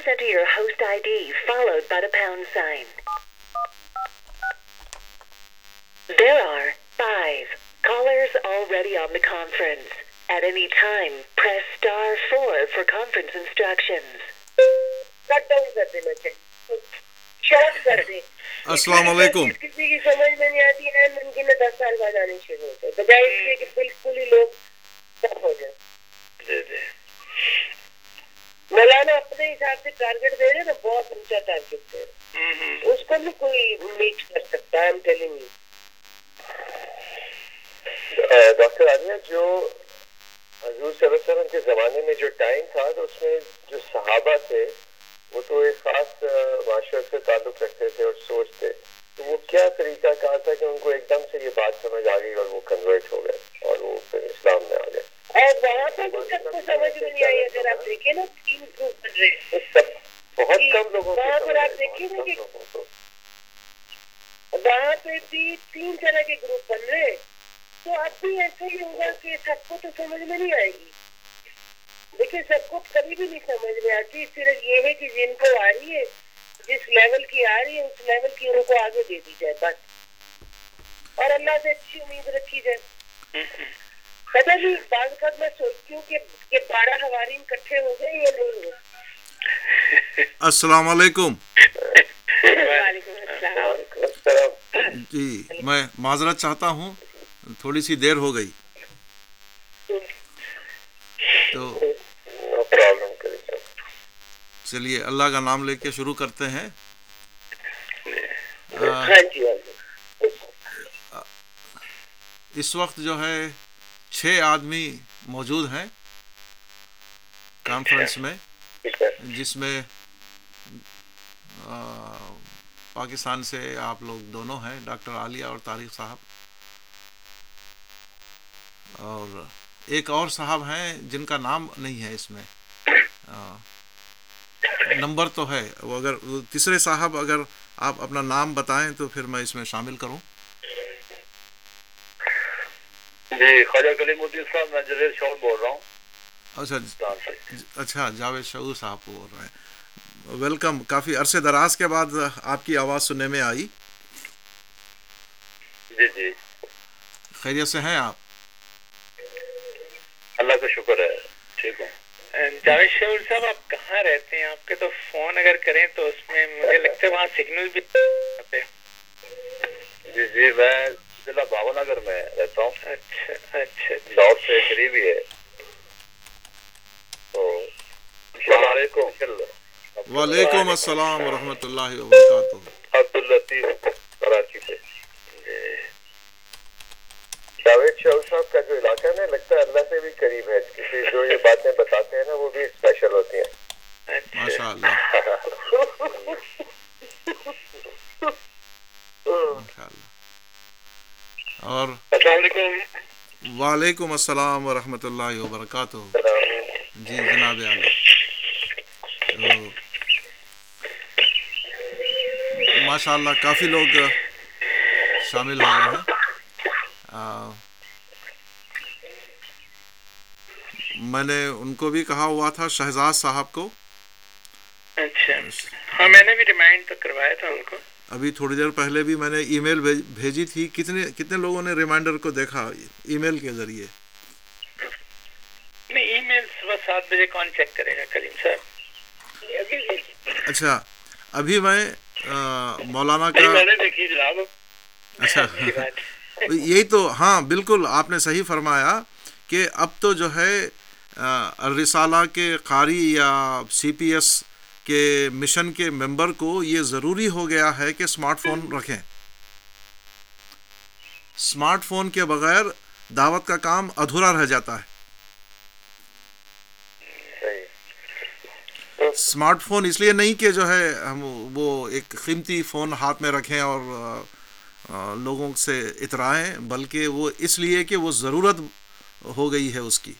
Please enter your host ID followed by the pound sign. There are five callers already on the conference. At any time, press star 4 for conference instructions. Cut down کر دینا چاہیے short کر دیں السلام علیکم کسی کی سمجھ میں نہیں آتی ہے ممکن ہے دس سال بعد آنی شروع ہوتے ہیں بجائے اس کے کہ بالکل ہی لوگ سب ہو جائیں جی جی مولانا اپنے حساب سے ٹارگیٹ دے رہے نا بہت اونچا ٹارگیٹ دے رہے اس کو بھی کوئی میٹ کر سکتا ہے. ڈاکٹر عالیہ جو حضور صلی اللہ علیہ وسلم کے زمانے میں جو ٹائم تھا تو اس میں جو صحابہ تھے وہ تو ایک خاص معاشرت سے تعلق رکھتے تھے اور سوچتے تو وہ کیا طریقہ کہا تھا کہ ان کو ایک دم سے یہ بات سمجھ آ گئی اور وہ کنورٹ ہو گئے اور وہ پھر اسلام میں آ گئے؟ وہاں پہ کو سمجھ میں نہیں آئی اگر آپ دیکھیں نا تین گروپ بن رہے بہت کم لوگوں کو وہاں پر آپ نا کہ- پہ بھی تین طرح کے گروپ بن رہے تو اب بھی ایسا ہی ہوگا کہ سب کو تو سمجھ میں نہیں آئے گی دیکھیں سب کو کبھی بھی نہیں سمجھ میں آتی صرف یہ ہے کہ جن کو آ رہی ہے جس لیول کی آ رہی ہے اس لیول کی ان کو آگے دے دی جائے بس اور اللہ سے اچھی امید رکھی جائے پتہ نہیں بعض وقت میں سوچتی ہوں کہ یہ بارہ خوارین کٹھے ہو گئے یا نہیں ہوئے السلام علیکم۔ وعلیکم السلام۔ السلام جی میں معذرت چاہتا ہوں تھوڑی سی دیر ہو گئی۔ تو چلیے اللہ کا نام لے کے شروع کرتے ہیں۔ ہاں جی ہاں جی۔ اس وقت جو ہے چھ آدمی موجود ہیں کانفرنس میں، جس میں پاکستان سے آپ لوگ دونوں ہیں، ڈاکٹر عالیہ اور طارق صاحب۔ اور ایک اور صاحب ہیں جن کا نام نہیں ہے اس میں۔ نمبر تو ہے، وہ اگر تیسرے صاحب اگر آپ اپنا نام بتائیں تو پھر میں اس میں شامل کروں۔ جی خواجہ کلیم الدین صاحب میں جزیر شور بول رہا ہوں۔ اچھا سے اچھا جاوید شعور صاحب بول رہے ہیں۔ ویلکم کافی عرصے دراز کے بعد آپ کی آواز سننے میں آئی۔ جی جی۔ خیریت سے ہیں آپ؟ اللہ کا شکر ہے ٹھیک ہوں۔ جاوید شعور صاحب آپ کہاں رہتے ہیں؟ آپ کے تو فون اگر کریں تو اس میں مجھے لگتا ہے وہاں سگنل بھی۔ جی جی میں ضلع بھاو نگر میں رہتا ہوں اچھا اچھا اچھا لاہور سے قریب ہی ہے تو السلام علیکم وعلیکم السلام ورحمۃ اللہ وبرکاتہ۔ عبد الطیف کراچی سے۔ جاوید شاہ صاحب کا جو علاقہ ہے نا لگتا ہے اللہ سے بھی قریب ہے۔ کسی جو یہ باتیں بتاتے ہیں نا وہ بھی اسپیشل ہوتی ہیں۔ ماشاء اللہ۔ اور السلام علیکم۔ وعلیکم السلام ورحمۃ اللہ وبرکاتہ۔ جی جناب عالی۔ ماشاء اللہ کافی لوگ شامل ہو گئے ہیں۔ میں نے ان کو بھی کہا ہوا تھا شہزاد صاحب کو۔ اچھا۔ ہاں میں نے بھی ریمائنڈ تو کروایا تھا ان کو۔ ابھی تھوڑی دیر پہلے بھی میں نے ای میل بھیج- بھیجی تھی۔ کتنے کتنے لوگوں نے ریمائنڈر کو دیکھا ای میل کے ذریعے؟ نہیں ای میل صبح سات بجے کون چیک کرے گا کلیم صاحب؟ اچھا ابھی میں مولانا کا اچھا۔ یہی تو ہاں بالکل آپ نے صحیح فرمایا کہ اب تو جو ہے آ، الرسالہ کے قاری یا سی پی ایس کے مشن کے ممبر کو یہ ضروری ہو گیا ہے کہ اسمارٹ فون رکھیں۔ اسمارٹ فون کے بغیر دعوت کا کام ادھورا رہ جاتا ہے صحیح اسمارٹ فون اس لیے نہیں کہ جو ہے ہم وہ ایک قیمتی فون ہاتھ میں رکھیں اور لوگوں سے اترائیں، بلکہ وہ اس لیے کہ وہ ضرورت ہو گئی ہے اس کی۔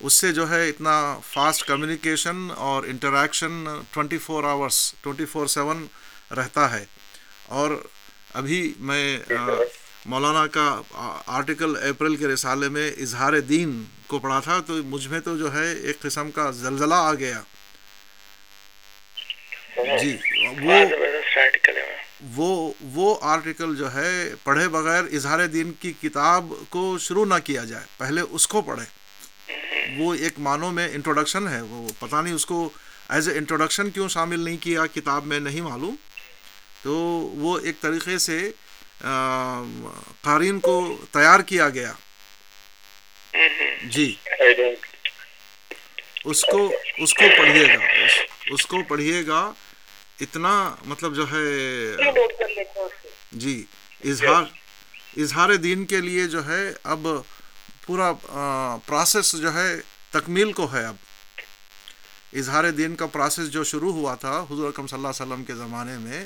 اس سے جو ہے اتنا فاسٹ کمیونیکیشن اور interaction twenty four hours twenty four seven رہتا ہے۔ اور ابھی میں مولانا کا آرٹیکل اپریل کے رسالے میں اظہار دین کو پڑھا تھا تو مجھ میں تو جو ہے ایک قسم کا زلزلہ آ گیا۔ جی وہ وہ وہ آرٹیکل جو ہے پڑھے بغیر اظہار دین کی کتاب کو شروع نہ کیا جائے پہلے اس کو پڑھے۔ وہ ایک معنوں میں انٹروڈکشن ہے وہ پتہ نہیں اس کو ایز اے انٹروڈکشن کیوں شامل نہیں کیا کتاب میں نہیں معلوم۔ تو وہ ایک طریقے سے قارئین کو تیار کیا گیا۔ جی۔ اس کو اس کو پڑھیے گا۔ اس- اس کو پڑھیے گا۔ اتنا مطلب جو ہے۔ جی۔ اظہار اظہار دین کے لیے جو ہے اب پورا پروسیس جو ہے تکمیل کو ہے اب۔ اظہار دین کا پروسیس جو شروع ہوا تھا حضور اکرم صلی اللہ علیہ وسلم کے زمانے میں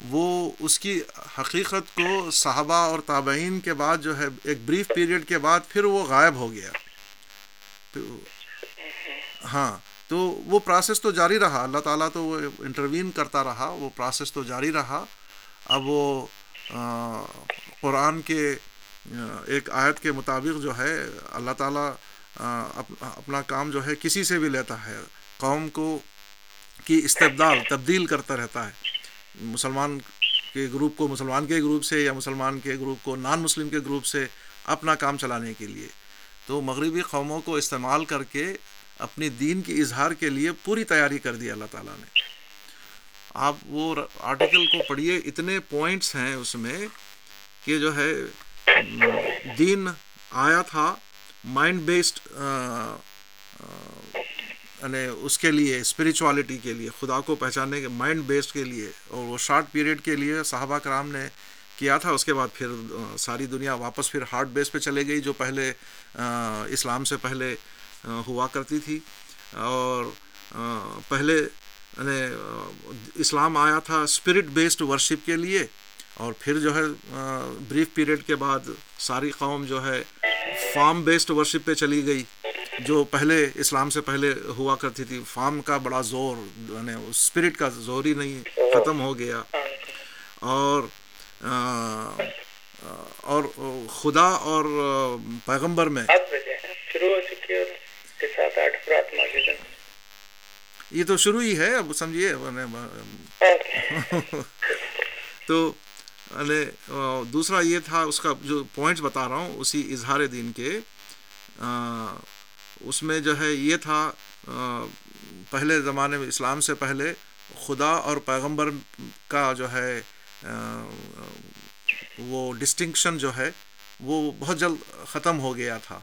وہ اس کی حقیقت کو صحابہ اور تابعین کے بعد جو ہے، ایک بریف پیریڈ کے بعد پھر وہ غائب ہو گیا۔ تو- ہاں تو وہ پروسیس تو جاری رہا۔ اللہ تعالیٰ تو وہ انٹروین کرتا رہا، وہ پروسیس تو جاری رہا۔ اب وہ قرآن کے ایک آیت کے مطابق جو ہے، اللہ تعالیٰ اپنا کام جو ہے، کسی سے بھی لیتا ہے۔ قوم کو کی استبدال، تبدیل کرتا رہتا ہے۔ مسلمان کے گروپ کو مسلمان کے گروپ سے یا مسلمان کے گروپ کو نان مسلم کے گروپ سے اپنا کام چلانے کے لیے۔ تو مغربی قوموں کو استعمال کر کے اپنی دین کی اظہار کے لیے پوری تیاری کر دی اللہ تعالیٰ نے۔ آپ وہ آرٹیکل کو پڑھیے، اتنے پوائنٹس ہیں اس میں کہ جو ہے، دین آیا تھا مائنڈ بیسڈ یعنی اس کے لیے اسپریچوالٹی کے لیے، خدا کو پہچاننے کے مائنڈ بیسڈ کے لیے، اور وہ شارٹ پیریڈ کے لیے صحابہ کرام نے کیا تھا۔ اس کے بعد پھر ساری دنیا واپس پھر ہارڈ بیس پہ چلے گئی، جو پہلے اسلام سے پہلے ہوا کرتی تھی۔ اور پہلے یعنی اسلام آیا تھا اسپرٹ بیسڈ ورشپ کے لیے۔ اور پھر جو ہے بریف پیریڈ کے بعد ساری قوم جو ہے فارم بیسڈ ورشپ پہ چلی گئی۔ جو پہلے اسلام سے پہلے ہوا کرتی تھی فارم کا بڑا زور یعنی اسپرٹ کا زور ہی نہیں ختم ہو گیا۔ اور اور خدا اور پیغمبر میں۔ یہ تو شروع ہی ہے اب سمجھیے۔ تو یعنی دوسرا یہ تھا اس کا جو پوائنٹس بتا رہا ہوں اسی اظہار دین کے۔ اس میں جو ہے یہ تھا پہلے زمانے میں اسلام سے پہلے خدا اور پیغمبر کا جو ہے وہ ڈسٹنکشن جو ہے، وہ بہت جلد ختم ہو گیا تھا۔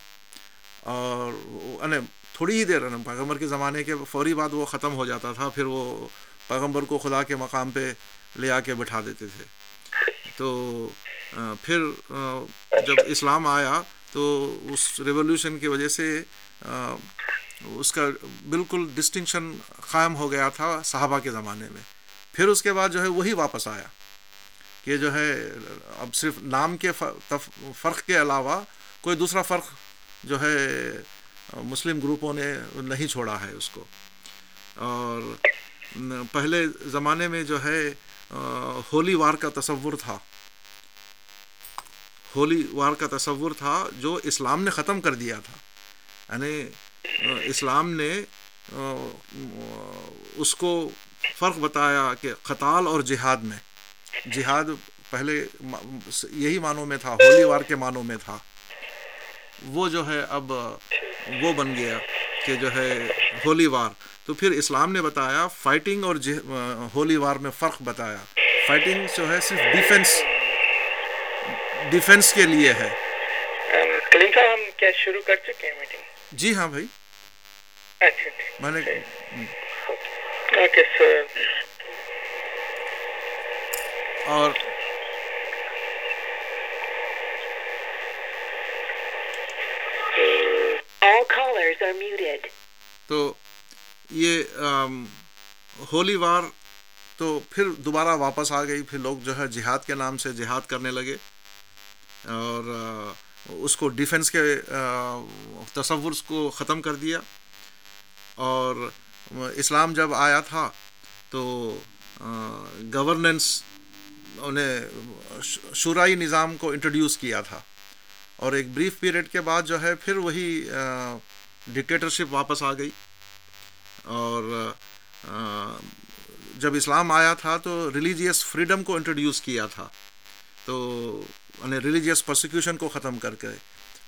اور یعنی تھوڑی ہی دیر یعنی پیغمبر کے زمانے کے فوری بعد وہ ختم ہو جاتا تھا، پھر وہ پیغمبر کو خدا کے مقام پہ لے آ کے بٹھا دیتے تھے۔ تو پھر جب اسلام آیا تو اس ریولیوشن کی وجہ سے اس کا بالکل ڈسٹنکشن قائم ہو گیا تھا صحابہ کے زمانے میں۔ پھر اس کے بعد جو ہے وہی واپس آیا کہ جو ہے، اب صرف نام کے فرق کے علاوہ کوئی دوسرا فرق جو ہے، مسلم گروپوں نے نہیں چھوڑا ہے اس کو۔ اور پہلے زمانے میں جو ہے ہولی وار کا تصور تھا۔ ہولی وار کا تصور تھا جو اسلام نے ختم کر دیا تھا۔ یعنی اسلام نے اس کو فرق بتایا کہ قتال اور جہاد میں۔ جہاد پہلے یہی معنوں میں تھا، ہولی وار کے معنوں میں تھا۔ وہ جو ہے، اب وہ بن گیا کہ جو ہے، ہولی وار۔ تو پھر اسلام نے بتایا، فائٹنگ اور ہولی وار میں فرق بتایا۔ فائٹنگ جو ہے، صرف ڈیفنس ڈیفنس کے لیے ہے۔ ہم کیا شروع کر چکے ہیں میٹنگ؟ جی ہاں بھائی۔ اچھا ٹھیک میں نے اور. تو یہ ہولی وار تو پھر دوبارہ واپس آ گئی پھر لوگ جو ہے جہاد کے نام سے جہاد کرنے لگے۔ اور اس کو ڈیفنس کے تصور کو ختم کر دیا۔ اور اسلام جب آیا تھا تو گورننس انہیں شورائی نظام کو انٹروڈیوس کیا تھا۔ اور ایک بریف پیریڈ کے بعد جو ہے پھر وہی ڈکٹیٹرشپ واپس آ گئی۔ اور جب اسلام آیا تھا تو ریلیجیس فریڈم کو انٹروڈیوس کیا تھا۔ تو ریلیجیس پرسیکیوشن کو ختم کر کے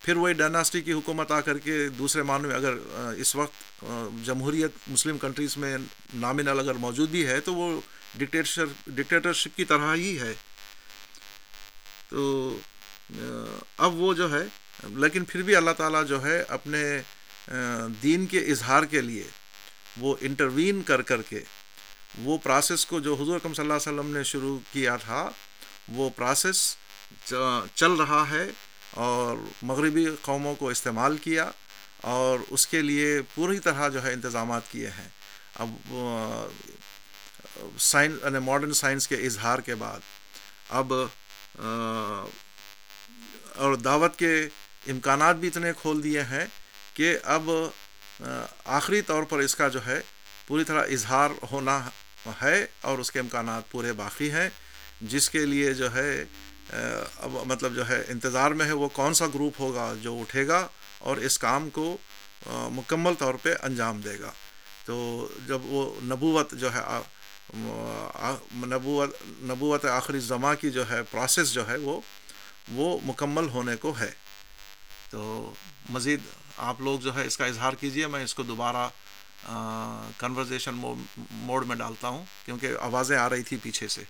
پھر وہی ڈائناسٹی کی حکومت آ کر کے دوسرے معنی میں اگر اس وقت جمہوریت مسلم کنٹریز میں نامنل اگر موجود بھی ہے تو وہ ڈکٹیٹر ڈکٹیٹرشپ کی طرح ہی ہے۔ تو اب وہ جو ہے، لیکن پھر بھی اللہ تعالیٰ جو ہے اپنے دین کے اظہار کے لیے وہ انٹروین کر کر کے وہ پروسیس کو جو حضور صلی اللہ علیہ وسلم نے شروع کیا تھا، وہ پروسیس چل رہا ہے اور مغربی قوموں کو استعمال کیا اور اس کے لیے پوری طرح جو ہے انتظامات کیے ہیں۔ اب سائن یعنی ماڈرن سائنس کے اظہار کے بعد، اب اور دعوت کے امکانات بھی اتنے کھول دیے ہیں کہ اب آخری طور پر اس کا جو ہے پوری طرح اظہار ہونا ہے اور اس کے امکانات پورے باقی ہیں، جس کے لیے جو ہے مطلب جو ہے، انتظار میں ہے، وہ کون سا گروپ ہوگا جو اٹھے گا اور اس کام کو مکمل طور پہ انجام دے گا۔ تو جب وہ نبوت جو ہے نبوت نبوت آخری زماں کی جو ہے پروسیس جو ہے، وہ وہ مکمل ہونے کو ہے۔ تو مزید آپ لوگ جو ہے اس کا اظہار کیجیے، میں اس کو دوبارہ کنورزیشن موڈ میں ڈالتا ہوں، کیونکہ آوازیں آ رہی تھی پیچھے سے۔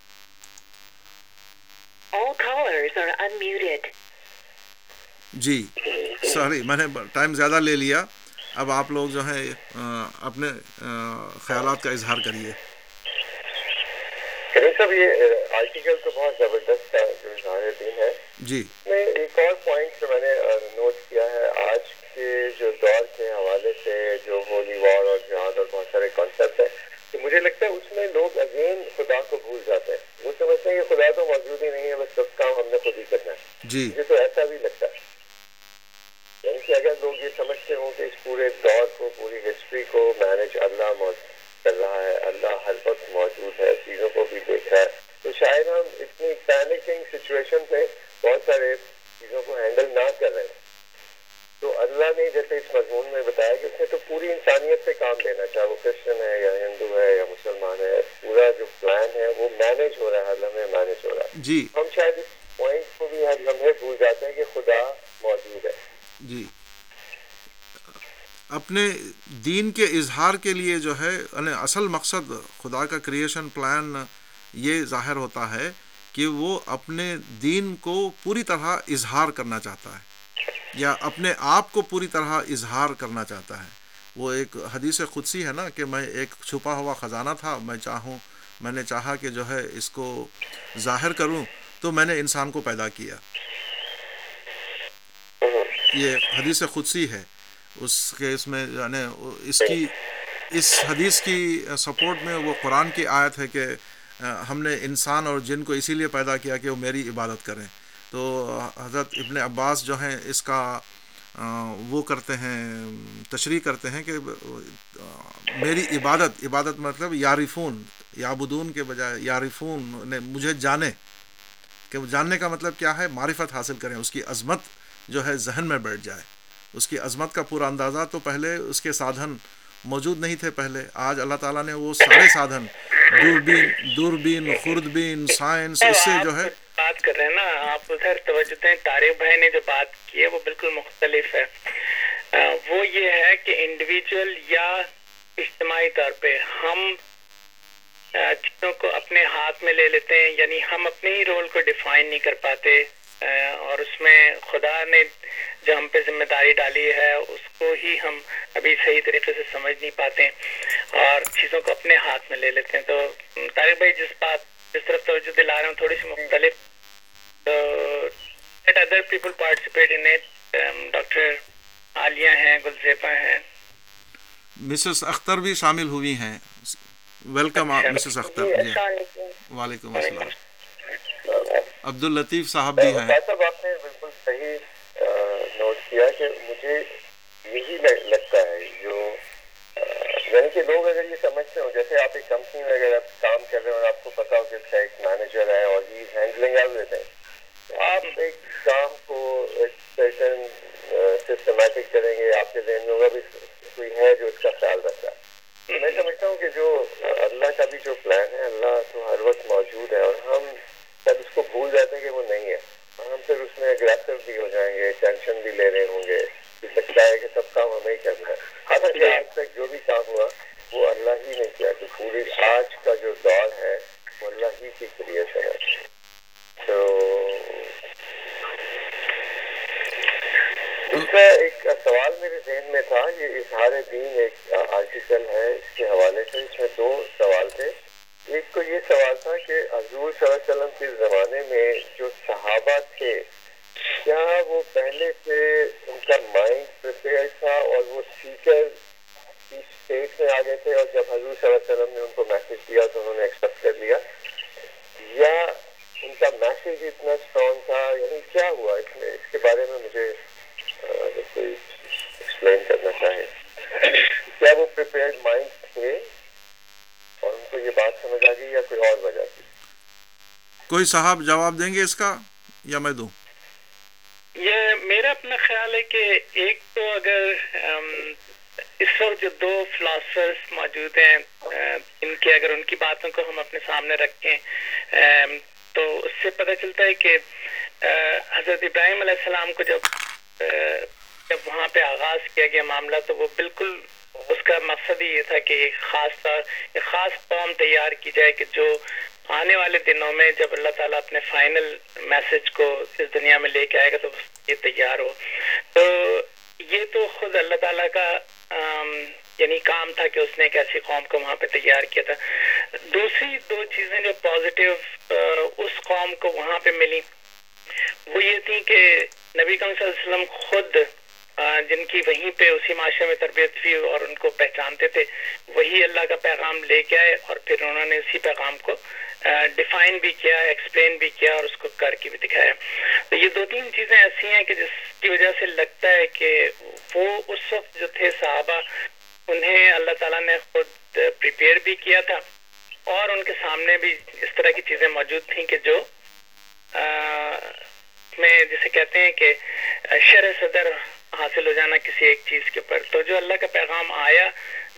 جی سوری میں نے ٹائم زیادہ لے لیا۔ اب آپ لوگ جو ہے اپنے خیالات کا اظہار کریے۔ صاحب یہ آرٹیکل تو بہت زبردست ہے جو اظہار دین ہے۔ جی۔ میں ایک اور پوائنٹ جو میں نے نوٹ کیا ہے آج کے جو دور کے حوالے سے جو ہولی وار اور جہاد اور بہت سارے کانسیپٹ ہیں تو مجھے لگتا ہے اس میں لوگ اگین خدا کو بھول جاتے ہیں۔ وہ سمجھتے ہیں کہ خدا تو موجود ہی نہیں ہے بس سب کام ہم نے خود ہی کرنا ہے۔ جی۔ مجھے تو ایسا بھی لگتا ہے۔ یعنی کہ اگر لوگ یہ سمجھتے ہوں کہ اس پورے دور کو پوری ہسٹری کو مینج اللہ کر رہا ہے اللہ ہر وقت موجود ہے چیزوں کو بھی دیکھ رہا ہے تو شاید ہم اتنی پینکنگ سچویشن میں بہت سارے چیزوں کو ہینڈل نہ کر رہے۔ ہیں تو اللہ نے جیسے اس مضمون میں بتایا کہ اس نے تو پوری انسانیت سے کام لینا چاہے وہ کرسچن ہے یا ہندو ہے یا مسلمان ہے پورا جو پلان ہے وہ مینج ہو رہا ہے ہر لمحے مینج ہو رہا ہے۔ جی۔ ہم شاید اس پوائنٹ کو بھی ہر لمحے بھول جاتے ہیں کہ خدا موجود ہے۔ جی۔ اپنے دین کے اظہار کے لیے جو ہے یعنی اصل مقصد خدا کا کریشن پلان یہ ظاہر ہوتا ہے کہ وہ اپنے دین کو پوری طرح اظہار کرنا چاہتا ہے۔ یا اپنے آپ کو پوری طرح اظہار کرنا چاہتا ہے۔ وہ ایک حدیث خودسی ہے نا کہ میں ایک چھپا ہوا خزانہ تھا، میں چاہوں، میں نے چاہا کہ جو ہے اس کو ظاہر کروں، تو میں نے انسان کو پیدا کیا۔ یہ حدیث خودسی ہے۔ اس کے اس میں یعنی اس کی، اس حدیث کی سپورٹ میں وہ قرآن کی آیت ہے کہ ہم نے انسان اور جن کو اسی لیے پیدا کیا کہ وہ میری عبادت کریں۔ تو حضرت ابن عباس جو ہیں اس کا وہ کرتے ہیں، تشریح کرتے ہیں کہ میری عبادت عبادت مطلب یارفون یابدون کے بجائے یارفون نے مجھے جانے، کہ جاننے کا مطلب کیا ہے؟ معرفت حاصل کریں، اس کی عظمت جو ہے ذہن میں بیٹھ جائے۔ اس کی عظمت کا پورا اندازہ تو پہلے اس کے سادھن موجود نہیں تھے پہلے۔ آج اللہ تعالیٰ نے وہ سارے سادھن، دوربین دوربین، خوردبین، سائنس، اس سے جو ہے بات کر رہے ہیں نا، آپ ادھر توجہ دیں طارق بھائی نے جو بات کی ہے، وہ بالکل مختلف ہے۔ وہ یہ ہے کہ انڈیویجول یا اجتماعی طور پہ ہم چیزوں کو اپنے ہاتھ میں لے لیتے ہیں یعنی ہم اپنے ہی رول کو ڈیفائن نہیں کر پاتے اور اس میں خدا نے جو ہم پہ ذمہ داری ڈالی ہے، اس کو ہی ہم ابھی صحیح طریقے سے سمجھ نہیں پاتے اور چیزوں کو اپنے ہاتھ میں لے لیتے ہیں۔ تو طارق بھائی، جس بات جس طرف توجہ دلا رہے ہوں تھوڑی سی مختلف other people participate in doctor Aliya ہیں گلزیبا ہیں۔ مسز اختر بھی شامل ہوئی ہیں۔ ویلکم مسز اختر جی وعلیکم السلام۔ عبد الطیف صاحب بھی ہیں۔ صاحب آپ نے بالکل صحیح نوٹ کیا کہ مجھے یہی لگتا ہے جو یعنی کہ لوگ اگر یہ سمجھتے ہو جیسے آپ ایک کمپنی میں اگر آپ کام کر رہے ہو اور آپ کو پتا ہو کہ اس کا ایک مینیجر ہے اور ہی ہینڈلنگ ایوری تھنگ آپ ایک کام کو سسٹمیٹک کریں گے، آپ کے ذہن میں ہوگا بھی کوئی ہے جو اس کا خیال رکھتا ہے۔ میں سمجھتا ہوں کہ جو اللہ کا بھی جو پلان ہے، اللہ تو ہر وقت موجود ہے اور ہم جب اس کو بھول جاتے ہیں کہ وہ نہیں ہے۔ اور ہم پھر اس میں اگریسو بھی ہو جائیں گے ٹینشن بھی لے رہے ہوں گے۔ لگتا ہے کہ سب کام ہمیں ہی کرنا ہے۔ حالانکہ آج تک جو بھی کام ہوا وہ اللہ ہی نے کیا کہ پوری آج کا جو دور ہے وہ اللہ ہی کی کریشن ہے۔ تو دوسرا ایک سوال میرے ذہن میں تھا یہ اظہار دین ایک آرٹیکل ہے اس کے حوالے سے اس میں دو سوال تھے۔ ایک تو یہ سوال تھا کہ حضور صلی اللہ علیہ وسلم کے زمانے میں جو صحابہ تھے کیا وہ پہلے سے ان کا مائنڈ پریپیئر تھا اور وہ سیکر کی اسٹیٹ میں آ گئے تھے اور جب حضور صلی اللہ علیہ وسلم نے ان کو میسج دیا تو انہوں نے ایکسیپٹ کر لیا؟ یا ان کا میسج اتنا اسٹرانگ تھا؟ یعنی کیا ہوا اس میں؟ اس کے بارے میں مجھے کوئی ایکسپلین کرنا چاہے۔ کیا وہ پریپیئرڈ مائنڈ تھے اور ان کو یہ بات سمجھ آ گئی یا کوئی اور وجہ تھی؟ کوئی صاحب جواب دیں گے اس کا یا میں دوں؟ یہ میرا اپنا خیال ہے کہ ایک تو اگر اس وقت جو دو فلاسفرس موجود ہیں ان کے اگر ان کی باتوں کو ہم اپنے سامنے رکھیں تو اس سے پتہ چلتا ہے کہ حضرت ابراہیم علیہ السلام کو جب جب وہاں پہ آغاز کیا گیا معاملہ، تو وہ بالکل اس کا مقصد ہی یہ تھا کہ ایک خاص طور، ایک خاص قوم تیار کی جائے کہ جو آنے والے دنوں میں جب اللہ تعالیٰ اپنے فائنل میسج کو اس دنیا میں لے کے آئے گا تو یہ تیار ہو۔ تو یہ تو خود اللہ تعالیٰ کا یعنی کام تھا کہ اس نے ایک ایسی قوم کو وہاں پہ تیار کیا تھا۔ دوسری دو چیزیں جو پازیٹیو اس قوم کو وہاں پہ ملی، وہ یہ تھی کہ نبی صلی اللہ علیہ وسلم خود جن کی وہیں پہ اسی معاشرے میں تربیت ہوئی اور ان کو پہچانتے تھے، وہی اللہ کا پیغام لے کے آئے اور پھر انہوں نے اسی پیغام کو ڈیفائن بھی کیا ایکسپلین بھی کیا اور اس کو کر کے بھی دکھایا۔ تو یہ دو تین چیزیں ایسی ہیں کہ جس کی وجہ سے لگتا ہے کہ وہ اس وقت جو تھے صحابہ، انہیں اللہ تعالیٰ نے خود پریپیئر بھی کیا تھا اور ان کے سامنے بھی اس طرح کی چیزیں موجود تھیں کہ جو میں جسے کہتے ہیں کہ شرح صدر حاصل ہو جانا کسی ایک چیز کے اوپر۔ تو جو اللہ کا پیغام آیا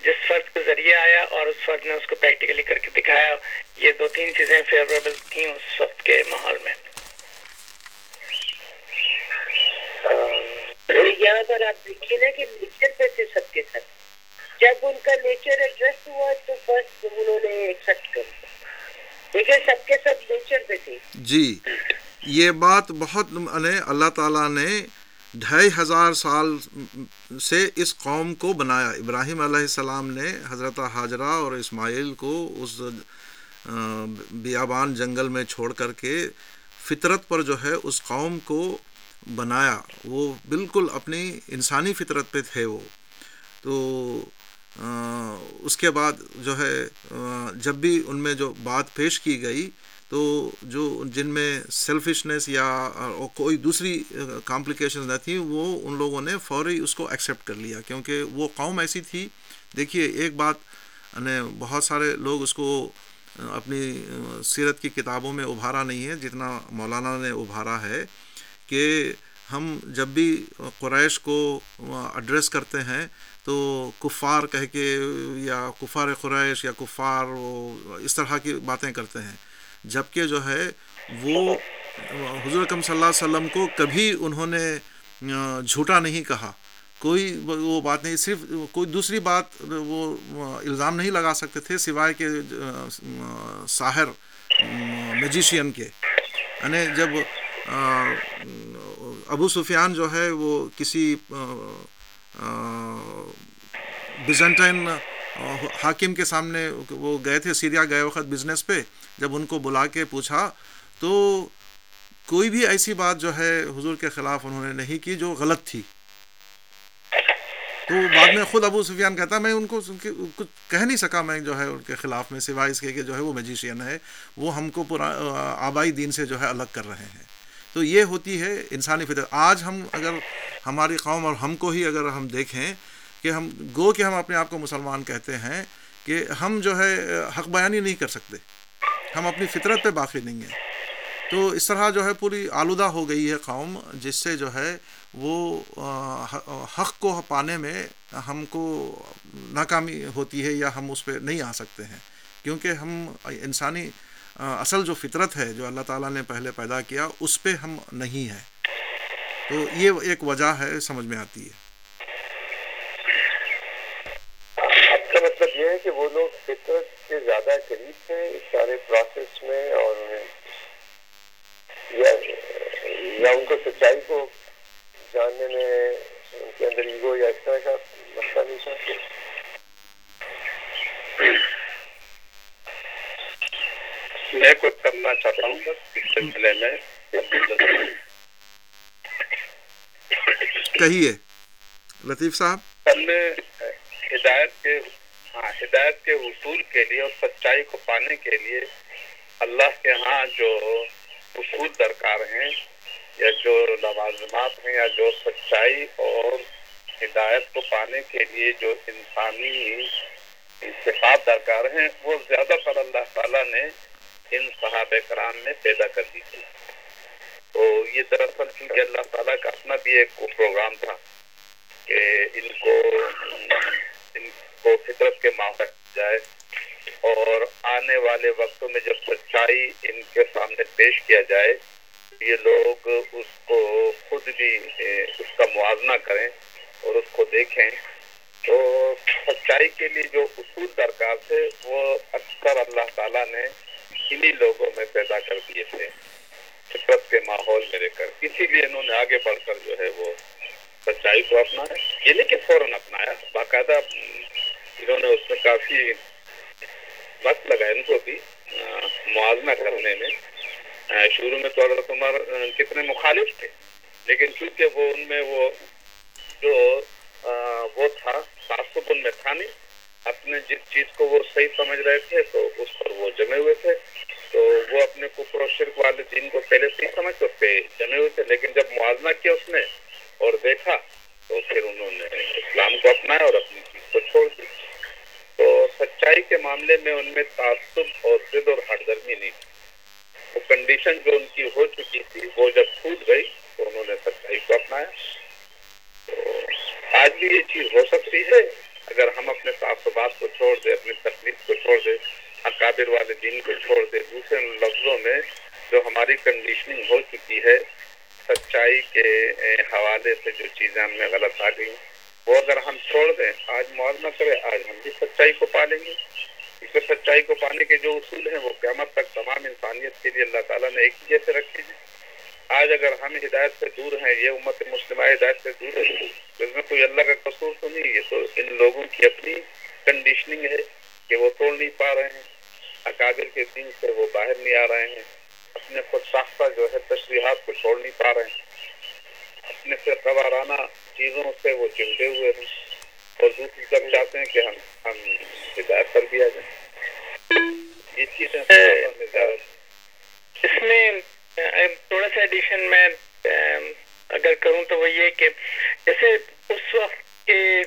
جس فرد کے ذریعے آیا اور اس فرد نے اس کو پریکٹیکلی کر کے دکھایا یہ دو تین چیزیں فیوریبل تھیں اس وقت کے ماحول میں۔ یہاں پر آپ دیکھیے نا کہ نیچر پہ تھے سب کے ساتھ۔ جب ان کا نیچر ایڈریس ہوا تو بس انہوں نے ایکسپٹ کر دیکھیں سب کے سب نیچر پہ تھے۔ جی یہ بات بہت اللہ تعالیٰ نے ڈھائی ہزار سال سے اس قوم کو بنایا۔ ابراہیم علیہ السلام نے حضرت حاجرہ اور اسماعیل کو اس بیابان جنگل میں چھوڑ کر کے فطرت پر جو ہے اس قوم کو بنایا۔ وہ بالکل اپنی انسانی فطرت پہ تھے وہ۔ تو اس کے بعد جو ہے جب بھی ان میں جو بات پیش کی گئی تو جو جن میں سیلفشنس یا کوئی دوسری کمپلیکیشنز نہ تھیں، وہ ان لوگوں نے فوری اس کو ایکسیپٹ کر لیا، کیونکہ وہ قوم ایسی تھی۔ دیکھیے، ایک بات، نے بہت سارے لوگ اس کو اپنی سیرت کی کتابوں میں ابھارا نہیں ہے، جتنا مولانا نے ابھارا ہے کہ ہم جب بھی قریش کو ایڈریس کرتے ہیں تو کفار کہہ کے، یا کفار قریش یا کفار، وہ اس طرح کی باتیں کرتے ہیں۔ جبکہ جو ہے وہ حضور اکم صلی اللہ علیہ وسلم کو کبھی انہوں نے جھوٹا نہیں کہا۔ کوئی وہ بات نہیں، صرف کوئی دوسری بات وہ الزام نہیں لگا سکتے تھے سوائے کہ ساحر میجیشین کے۔ یعنی جب ابو سفیان جو ہے وہ کسی بزنٹائن حاکم کے سامنے وہ گئے تھے، سیریا گئے وقت بزنس پہ۔ جب ان کو بلا کے پوچھا تو کوئی بھی ایسی بات جو ہے حضور کے خلاف انہوں نے نہیں کی جو غلط تھی۔ تو بعد میں خود ابو سفیان کہتا، میں ان کو کچھ کہہ نہیں سکا میں جو ہے ان کے خلاف میں، سوائے اس کے کہ جو ہے وہ میجیشین ہے، وہ ہم کو پورا، آبائی دین سے جو ہے الگ کر رہے ہیں۔ تو یہ ہوتی ہے انسانی فطرت۔ آج ہم اگر ہماری قوم اور ہم کو ہی اگر ہم دیکھیں کہ ہم، گو کہ ہم اپنے آپ کو مسلمان کہتے ہیں کہ ہم جو ہے حق بیانی نہیں کر سکتے۔ ہم اپنی فطرت پہ باقی نہیں ہیں۔ تو اس طرح جو ہے پوری آلودہ ہو گئی ہے قوم، جس سے جو ہے وہ حق کو پانے میں ہم کو ناکامی ہوتی ہے یا ہم اس پہ نہیں آ سکتے ہیں۔ کیونکہ ہم انسانی اصل جو فطرت ہے جو اللہ تعالیٰ نے پہلے پیدا کیا، اس پہ ہم نہیں ہیں۔ تو یہ ایک وجہ ہے، سمجھ میں آتی ہے اب کا مطلب یہ ہے کہ وہ لوگ فطرت کے زیادہ قریب تھے اس سارے پروسیس میں اور یا ان کو سچائی کو جاننے میں ان کے اندر ایگو یا اس طرح کا مسئلہ نہیں تھا۔ میں کچھ کرنا چاہتا ہوں۔ اس سلسلے میں کہیے لطیف صاحب۔ ہدایت کے ہاں ہدایت کے حصول کے لیے اور سچائی کو پانے کے لیے اللہ کے ہاں جو اصول درکار ہیں یا جو لوازمات ہیں یا جو سچائی اور ہدایت کو پانے کے لیے جو انسانی صفات درکار ہیں، وہ زیادہ تر اللہ تعالیٰ نے ان صحابہ کرام میں پیدا کر دی تھی۔ تو یہ دراصل کیونکہ اللہ تعالیٰ کا اپنا بھی ایک پروگرام تھا کہ ان کو ان کو فطرت کے ماحول جائے اور آنے والے وقتوں میں جب سچائی ان کے سامنے پیش کیا جائے، یہ لوگ اس کو خود بھی اس کا موازنہ کریں اور اس کو دیکھیں۔ تو سچائی کے لیے جو اصول درکار تھے، وہ اکثر اللہ تعالیٰ نے انہی لوگوں میں پیدا کر دیے تھے۔ فطرت کے ماحول میں رہ کر۔ اسی لیے انہوں نے آگے بڑھ کر جو ہے وہ سچائی کو اپنایا یہ نہیں کہ فوراً اپنایا۔ باقاعدہ انہوں نے اس میں کافی وقت لگا ان کو بھی موازنہ کرنے میں۔ شروع میں تو حضرت عمر کتنے مخالف تھے، لیکن چونکہ وہ ان میں وہ جو وہ تھا، تعصب ان میں تھا نہیں، اپنے جس چیز کو وہ صحیح سمجھ رہے تھے، تو اس پر وہ جمے ہوئے تھے۔ تو وہ اپنے کفر و شرک والے دین کو پہلے سے ہی سمجھ سکتے جمے ہوئے تھے، لیکن جب موازنہ کیا اس نے اور دیکھا، تو پھر انہوں نے اسلام کو اپنایا اور اپنی چیز کو چھوڑ دی تو سچائی کے معاملے میں ان میں تعصب اور ضد اور ہردرمی نہیں تھی۔ وہ کنڈیشن جو ان کی ہو چکی تھی، وہ جب چھوٹ گئی تو انہوں نے سچائی کو اپنایا۔ تو آج بھی یہ چیز ہو سکتی ہے، اگر ہم اپنے تعصبات کو چھوڑ دیں، اپنی تکلیف کو چھوڑ دیں، اکابر والے دین کو چھوڑ دے دوسرے لفظوں میں جو ہماری کنڈیشننگ ہو چکی ہے، سچائی کے حوالے سے جو چیزیں ہم میں غلط آ گئی وہ اگر ہم چھوڑ دیں، آج موازنہ کرے، آج ہم بھی سچائی کو پالیں گے۔ کیونکہ سچائی کو پانے کے جو اصول ہیں، وہ قیامت تک تمام انسانیت کے لیے اللہ تعالیٰ نے ایک ہی جیسے رکھے ہیں۔ آج اگر ہم ہدایت سے دور ہیں، یہ امت مسلمہ ہدایت سے دور ہے، تو اس میں کوئی اللہ کا قصور تو نہیں ہے۔ تو ان لوگوں کی اپنی کنڈیشننگ ہے کہ وہ توڑ نہیں پا رہے ہیں۔ اکابر کے دین سے وہ باہر نہیں آ رہے ہیں۔ اپنے خود ساختہ جو ہے تشریحات کو چھوڑ نہیں پا رہے ہیں۔ اپنے سے قوارانہ چیزوں سے وہ چمٹے ہوئے ہیں۔ اور دوسری طرف چاہتے ہیں کہ ہم ہم ہدایت پر بھی آ جائیں یہ چیزیں اس میں تھوڑا سا ایڈیشن میں اگر کروں تو وہ یہ کہ جیسے اس وقت کے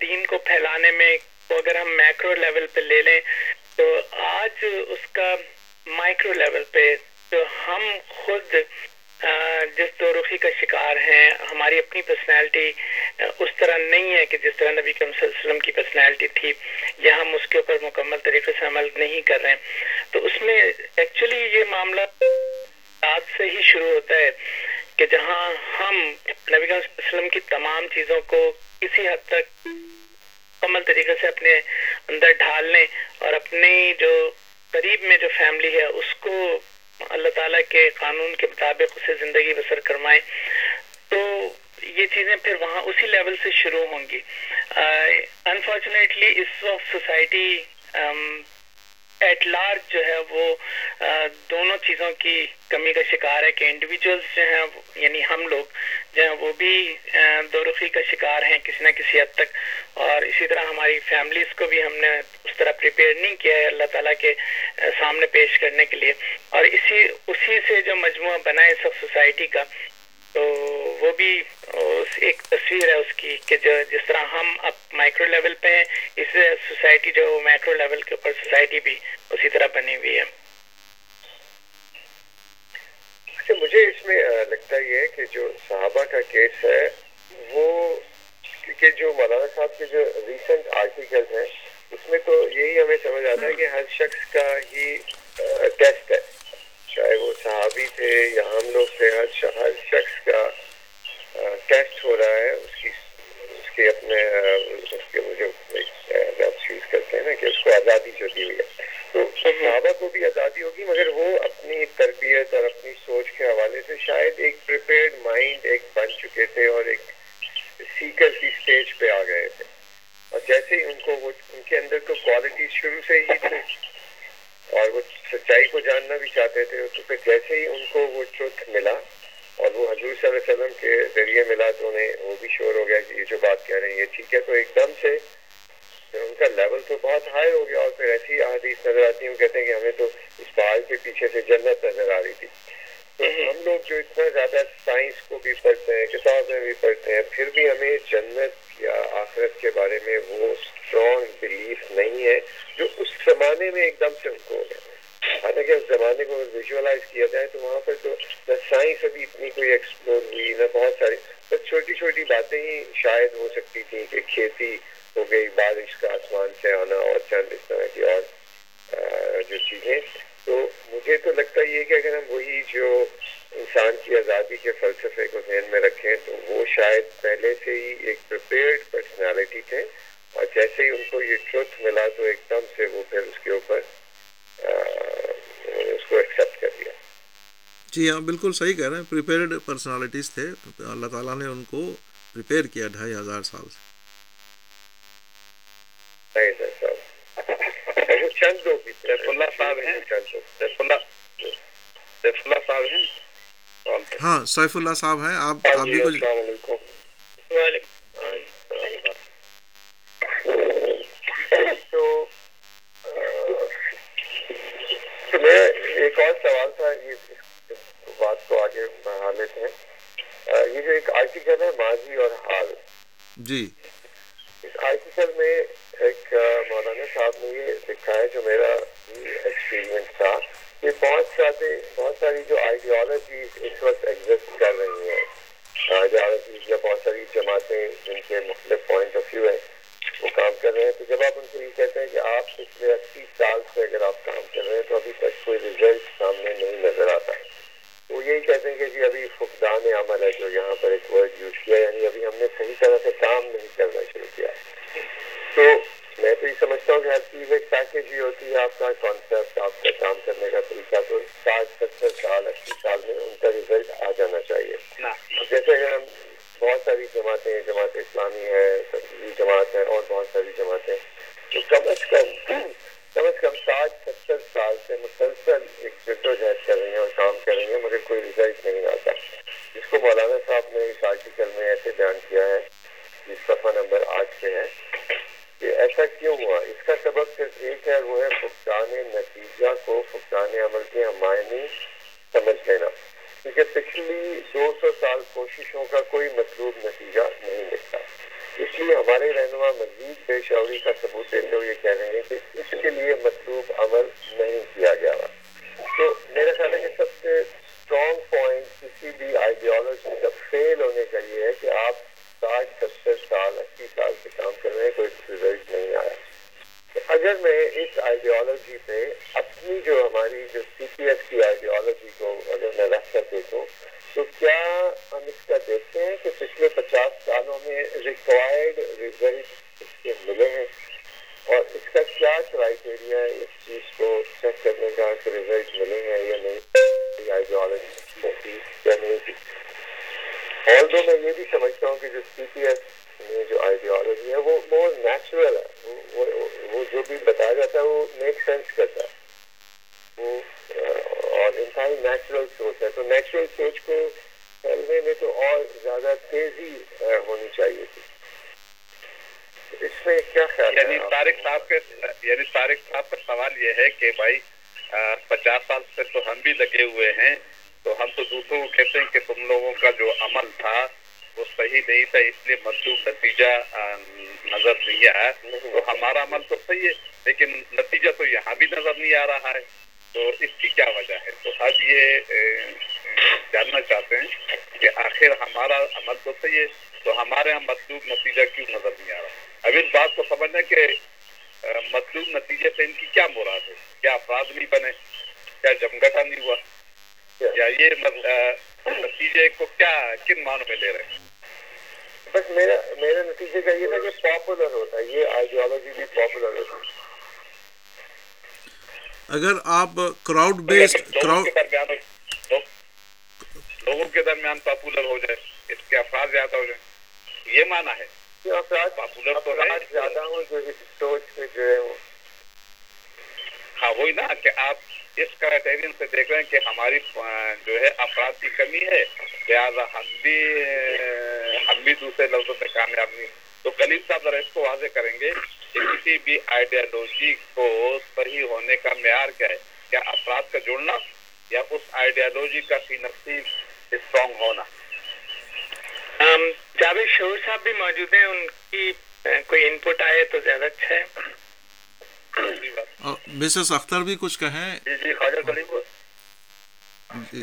دین کو پھیلانے میں اگر ہم میکرو لیول پہ لے لیں تو آج اس کا مائکرو لیول پہ جو ہم خود جس دو رخی کا شکار ہیں، ہماری اپنی پرسنالٹی اس طرح نہیں ہے کہ جس طرح نبی صلی اللہ علیہ وسلم کی پرسنالٹی تھی، یا ہم اس کے اوپر مکمل طریقے سے عمل نہیں کر رہے ہیں۔ تو اس میں ایکچولی یہ معاملہ آج سے ہی شروع ہوتا ہے کہ جہاں ہم نبی صلی اللہ علیہ وسلم کی تمام چیزوں کو کسی حد تک مکمل طریقے سے اپنے اندر ڈھال لیں اور اپنی جو قریب میں جو فیملی ہے، اس کو اللہ تعالیٰ کے قانون کے مطابق اسے زندگی بسر کرمائے۔ تو یہ چیزیں پھر وہاں اسی لیول سے شروع ہوں گی۔ انفارچونیٹلی اس وقت سوسائٹی ایٹ لارج جو ہے وہ دونوں چیزوں کی کمی کا شکار ہے، کہ انڈیویجولس جو ہیں یعنی ہم لوگ جو ہیں، وہ بھی دو رخی کا شکار ہیں کسی نہ کسی حد تک۔ اور اسی طرح ہماری فیملیز کو بھی ہم نے اس طرح پریپیئر نہیں کیا ہے، اللہ تعالیٰ کے سامنے پیش کرنے کے لیے۔ اور اسی اسی سے جو مجموعہ بنا ہے سب سوسائٹی کا، تو وہ بھی ایک تصویر ہے اس کی کہ جو جس طرح ہم اب مائکرو لیول پہ ہیں، اس سوسائٹی جو مائکرو لیول کے اوپر سوسائٹی بھی اسی طرح بنی ہوئی ہے۔ اچھا مجھے اس میں لگتا یہ ہے کہ جو صحابہ کا کیس ہے، وہ کیونکہ جو مولانا صاحب کے جو ریسنٹ آرٹیکل ہیں، اس میں تو یہی ہمیں سمجھ آتا ہے کہ ہر شخص کا ہی ٹیسٹ ہے۔ چاہے وہ صحابی تھے یا ہم لوگ تھے ہر شخص کا ٹیسٹ ہو رہا ہے اس کی اس کے اپنے اس کے وہ جو لفظ یوز کرتے ہیں نا کہ اس کو آزادی جو دی ہوئی ہے۔ تو صحابہ کو بھی آزادی ہوگی مگر وہ اپنی تربیت اور اپنی سوچ کے حوالے سے شاید ایک پریپیئرڈ مائنڈ ایک بن چکے تھے اور ایک سیکر کی اسٹیج پہ آ گئے تھے۔ اور جیسے ہی ان کو وہ ان کے اندر تو کوالٹی شروع سے ہی تھی اور وہ سچائی کو جاننا بھی چاہتے تھے تو پھر جیسے ہی ان کو وہ ٹروتھ ملا اور وہ حضور صلی اللہ علیہ وسلم کے ذریعے ملا تو انہیں وہ بھی شور ہو گیا کہ یہ جو بات کہہ رہے ہیں یہ ٹھیک ہے تو ایک دم سے ان کا لیول تو بہت ہائی ہو گیا اور پھر ایسی احادیث نظر آتی ہیں کہتے ہیں کہ ہمیں تو اس پہاڑ کے پیچھے سے جنت نظر آ رہی تھی تو ہم لوگ جو اتنا زیادہ سائنس کو بھی پڑھتے ہیں کتابیں بھی پڑھتے ہیں پھر بھی ہمیں جنت یا آخرت کے بارے میں وہ اسٹرانگ بلیف نہیں ہے جو اس زمانے میں ایک دم سے ان کو ہو گیا حالانکہ اس زمانے کو ویژولائز کیا جائے تو وہاں پر تو نہ سائنس ابھی اتنی کوئی ایکسپلور ہوئی نہ بہت ساری بس چھوٹی چھوٹی باتیں ہی شاید ہو سکتی تھیں کہ کھیتی ہو گئی بارش کا آسمان سے آنا اور چند اس طرح کی اور جو چیزیں تو مجھے تو لگتا یہ کہ اگر ہم وہی جو انسان کی آزادی کے فلسفے کو ذہن میں رکھیں تو وہ شاید پہلے سے ہی ایک پریپیئرڈ پرسنالٹی تھے اور جیسے ہی ان کو یہ ٹروتھ ملا تو ایک دم سے وہ پھر اس کے اوپر اس کو ایکسیپٹ کر دیا جی ہاں بالکل صحیح کہہ رہے ہیں۔ پریپیئرڈ پرسنالٹیز تھے۔ اللہ تعالیٰ نے ان کو پریپیئر کیا ڈھائی ہزار سال سے۔ چند لوگ سیف اللہ صاحب ہیں۔ سیف اللہ سیف اللہ صاحب ہیں۔ ہاں سیف اللہ صاحب ہیں۔ آپ آپ بھی کچھ السلام علیکم تو میرا ایک اور سوال تھا یہ بات کو آگے بڑھا لیتے ہیں یہ جو ایک آرٹیکل ہے ماضی اور حال جی اس آرٹیکل میں ایک مولانا صاحب نے یہ لکھا ہے جو میرا ایکسپیرئنس تھا کہ بہت سارے بہت ساری جو آئیڈیالوجیز اس وقت ایگزسٹ کر رہی ہیں آئیڈیالوجیز یا بہت ساری جماعتیں جن کے مختلف پوائنٹ آف ویو ہیں وہ کام کر رہے ہیں تو جب آپ ان سے یہ کہتے ہیں کہ آپ پچھلے اسی سال سے اگر آپ کام کر رہے ہیں تو ابھی تک کوئی ریزلٹ سامنے نہیں نظر آتا وہ یہی کہتے ہیں کہ جی ابھی فقدان عمل ہے جو یہاں پر ایک ورڈ یوز کیا یعنی ابھی ہم نے صحیح طرح سے کام نہیں کرنا شروع کیا تو میں تو یہ سمجھتا ہوں کہ ہر چیز ایک پیکیج ہی ہوتی ہے آپ کا کانسیپٹ آپ کا کام کرنے کا طریقہ تو ساٹھ ستر سال اسی سال میں ان کا ریزلٹ آ جانا چاہیے جیسے اگر ہم بہت ساری جماعتیں جماعت اسلامی ہے تبدیلی جماعت ہے اور بہت ساری جماعتیں جو کم از کم کم از کم ساٹھ ستر سال سے مسلسل ایک جدوجہد کر رہی ہیں اور کام کر رہی ہیں مگر کوئی ریزلٹ نہیں آتا جس کو مولانا صاحب نے اس آرٹیکل میں ایسے بیان کیا ہے جس صفحہ نمبر آٹھ سے ہے کہ ایسا کیوں ہوا؟ اس کا سبب صرف ایک ہے، وہ ہے فقدان نتیجہ کو فقدان عمل کے معنی سمجھ لینا۔ کیونکہ پچھلی دو سو سال کوششوں کا کوئی مطلوب نتیجہ نہیں ملتا۔ اس لیے ہمارے رہنما مزید بے شعوری کا ثبوت دیتے ہوئے کہہ رہے ہیں کہ اس کے لیے مطلوب عمل نہیں کیا گیا۔ تو میرا خیال ہے کہ سب سے اسٹرانگ پوائنٹ کسی بھی آئیڈیالوجی کا فیل ہونے کا یہ ہے کہ آپ ساٹھ ستر سال اسی سال سے کام کر رہے ہیں، کوئی ریزلٹ نہیں آیا۔ اگر میں اس آئیڈیالوجی پہ اپنی جو ہماری جو سی پی ایس کی آئیڈیالوجی کو اگر میں رکھ کر دیکھوں، تو کیا ہم اس کا دیکھتے ہیں کہ پچھلے پچاس سالوں میں ریکوائرڈ ریزلٹ اس کے ملے ہیں؟ اور اس کا کیا کرائٹیریا ہے اس چیز کو چیک کرنے کا کہ ریزلٹ ملے ہیں یا نہیں؟ آئیڈیالوجی یا نہیں اور دو میں یہ بھی سمجھتا ہوں کہ جو سی پی ایس میں جو آئیڈیالوجی ہے، وہ مور نیچرل ہے۔ وہ جو بھی بتایا جاتا ہے، وہ میک سینس کرتا ہے۔ وہ اور انتہائی نیچرل سوچ ہے۔ تو نیچرل سوچ کو پھیلنے میں تو اور زیادہ تیزی ہونی چاہیے۔ تھی اس میں کیا خیال یعنی طارق صاحب کے یعنی طارق صاحب کا سوال یہ ہے کہ بھائی پچاس سال سے تو ہم بھی لگے ہوئے ہیں۔ تو ہم تو دوسروں کو کہتے ہیں کہ تم لوگوں کا جو عمل تھا وہ صحیح نہیں تھا، اس لیے مطلوب نتیجہ نظر نہیں آیا۔ تو ہمارا عمل تو صحیح ہے، لیکن نتیجہ تو یہاں بھی نظر نہیں آ رہا ہے۔ تو اس کی کیا وجہ ہے؟ تو اب یہ جاننا چاہتے ہیں کہ آخر ہمارا عمل تو صحیح ہے، تو ہمارے یہاں مطلوب نتیجہ کیوں نظر نہیں آ رہا؟ اب اس بات کو سمجھنا کہ مطلوب نتیجے سے ان کی کیا مراد ہے؟ کیا افراد نہیں بنے؟ کیا جمگٹا نہیں ہوا؟ یا یہ نتیجے کو کیا کن معنوں میں لے رہے ہیں بس میرا میرا نتیجے کا یہ تھا کہ پاپولر ہوتا ہے یہ آئیڈیالوجی بھی پاپولر ہوتا ہے اگر آپ کراؤڈ بیسڈ کراؤڈ لوگوں کے درمیان پاپولر ہو جائے اس کے افراد زیادہ ہو جائے یہ مانا ہے پاپولر تو زیادہ ہوں جو اس سوچ سے جو ہے ہاں وہی نا کہ آپ اس کرائٹیرین سے دیکھ رہے ہیں کہ ہماری جو ہے افراد کی کمی ہے۔ لہٰذا ہم بھی ہم بھی دوسرے لفظوں میں کامیاب نہیں تو کلیم صاحب ذرا اس کو واضح کریں گے کہ کسی بھی آئیڈیالوجی کو صحیح ہونے کا معیار کیا ہے۔ کیا افراد کا جڑنا یا اس آئیڈیالوجی کا فی نفسی اسٹرانگ ہونا؟ جاوید شور صاحب بھی موجود ہیں۔ ان کی کوئی ان پٹ آئے تو زیادہ اچھا ہے۔ مسز اختر بھی کچھ کہیں؟ جی جی خواجہ کلیم جی۔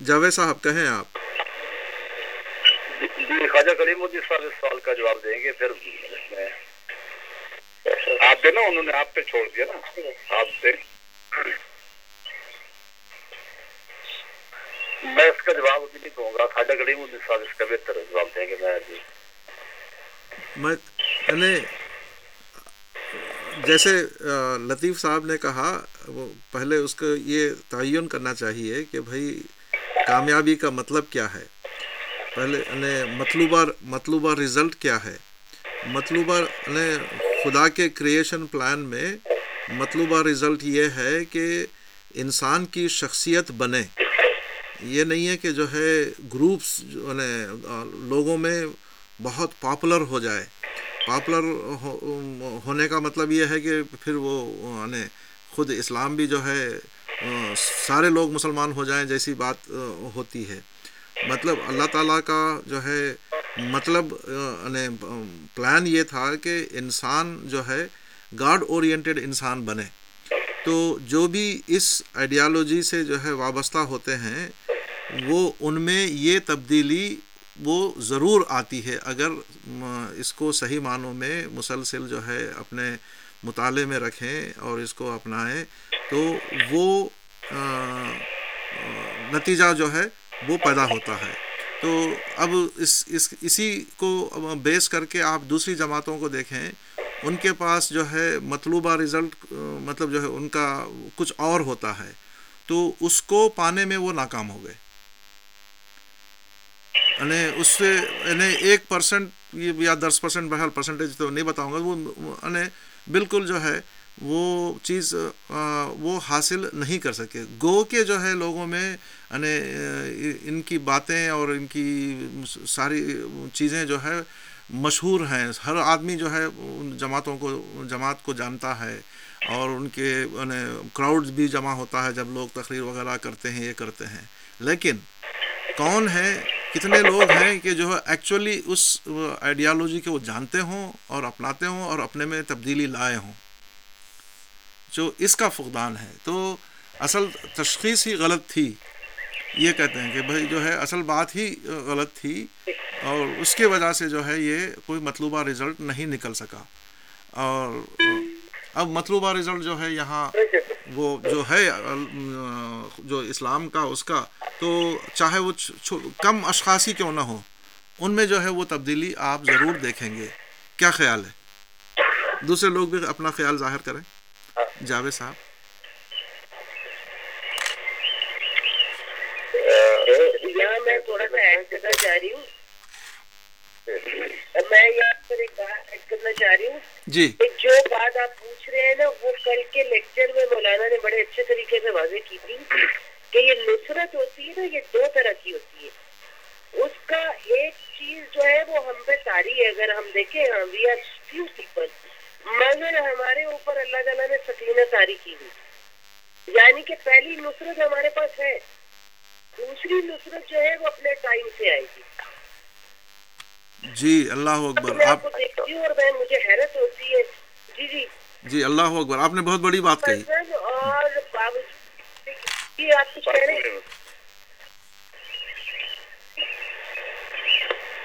جاوید صاحب کہیں آپ؟ جی خواجہ کلیم الدین صاحب اس سوال کا جواب دیں گے پھر آپ دینا انہوں نے آپ پہ چھوڑ دیا نا۔ آپ سے میں اس کا جواب ابھی نہیں دوں گا۔ خواجہ کلیم الدین صاحب اس کا بہتر جواب دیں گے میں جی میں یعنی جیسے لطیف صاحب نے کہا، وہ پہلے اس کو یہ تعین کرنا چاہیے کہ بھائی، کامیابی کا مطلب کیا ہے؟ پہلے یعنی مطلوبہ مطلوبہ رزلٹ کیا ہے؟ مطلوبہ یعنی خدا کے کریشن پلان میں مطلوبہ رزلٹ یہ ہے کہ انسان کی شخصیت بنے۔ یہ نہیں ہے کہ جو ہے گروپس یعنی لوگوں میں بہت پاپولر ہو جائے۔ پاپولر ہونے کا مطلب یہ ہے کہ پھر وہ یعنی خود اسلام بھی جو ہے، سارے لوگ مسلمان ہو جائیں جیسی بات، ہوتی ہے۔ مطلب اللہ تعالیٰ کا جو ہے مطلب یعنی پلان یہ تھا کہ انسان جو ہے گاڈ اورینٹیڈ انسان بنے۔ تو جو بھی اس آئیڈیالوجی سے جو ہے وابستہ ہوتے ہیں وہ ان میں یہ تبدیلی وہ ضرور آتی ہے اگر اس کو صحیح معنوں میں مسلسل جو ہے اپنے مطالعے میں رکھیں اور اس کو اپنائیں، تو وہ نتیجہ جو ہے وہ پیدا ہوتا ہے۔ تو اب اس اس، اسی کو بیس کر کے آپ دوسری جماعتوں کو دیکھیں، ان کے پاس جو ہے مطلوبہ رزلٹ مطلب جو ہے ان کا کچھ اور ہوتا ہے، تو اس کو پانے میں وہ ناکام ہو گئے۔ یعنی اس سے یعنی ایک پرسنٹ یا دس پرسنٹ بہرحال پرسنٹیج تو نہیں بتاؤں گا، وہ یعنی بالکل جو ہے وہ چیز وہ حاصل نہیں کر سکے۔ گو کے جو ہے لوگوں میں یعنی ان کی باتیں اور ان کی ساری چیزیں جو ہے مشہور ہیں۔ ہر آدمی جو ہے ان جماعتوں کو، جماعت کو جانتا ہے اور ان کے یعنی کراؤڈ بھی جمع ہوتا ہے جب لوگ تقریر وغیرہ کرتے ہیں، یہ کرتے ہیں۔ لیکن کون ہے کتنے لوگ ہیں کہ جو ہے ایکچولی اس آئیڈیالوجی کے وہ جانتے ہوں اور اپناتے ہوں اور اپنے میں تبدیلی لائے ہوں۔ جو اس کا فقدان ہے۔ تو اصل تشخیص ہی غلط تھی۔ یہ کہتے ہیں کہ بھائی جو ہے اصل بات ہی غلط تھی اور اس کے وجہ سے جو ہے یہ کوئی مطلوبہ رزلٹ نہیں نکل سکا۔ اور اب مطلوبہ رزلٹ جو ہے یہاں وہ جو ہے، جو اسلام کا اس کا تو چاہے وہ کم اشخاصی کیوں نہ ہو، ان میں جو ہے وہ تبدیلی آپ ضرور دیکھیں گے۔ کیا خیال ہے؟ دوسرے لوگ بھی اپنا خیال ظاہر کریں۔ جاوید صاحب۔ میں تھوڑا سا ایڈ کرنا چاہ رہی ہوں میں یہاں پر ایک بات ایڈ کرنا چاہ رہی ہوں جی۔ جو بات آپ پوچھ رہے ہیں نا وہ کل کے لیکچر میں مولانا نے بڑے اچھے طریقے سے واضح کی تھی کہ یہ نصرت ہوتی ہے نا یہ دو طرح کی ہوتی ہے۔ اس کا ایک چیز جو ہے وہ ہم پہ تاری ہے اگر ہم دیکھیں وی آر فیو پیپل مگر ہمارے اوپر اللہ تعالیٰ نے سکینہ تاری کی ہوئی۔ یعنی کہ پہلی نصرت ہمارے پاس ہے دوسری نصرت جو ہے وہ اپنے ٹائم سے آئے گی۔ جی اللہ اکبر۔ میں آپ کو دیکھتی ہوں اور میں مجھے حیرت ہوتی ہے۔ جی جی۔ جی اللہ اکبر۔ آپ نے بہت بڑی بات کہی۔ اور جی آپ کچھ کہہ رہے ہیں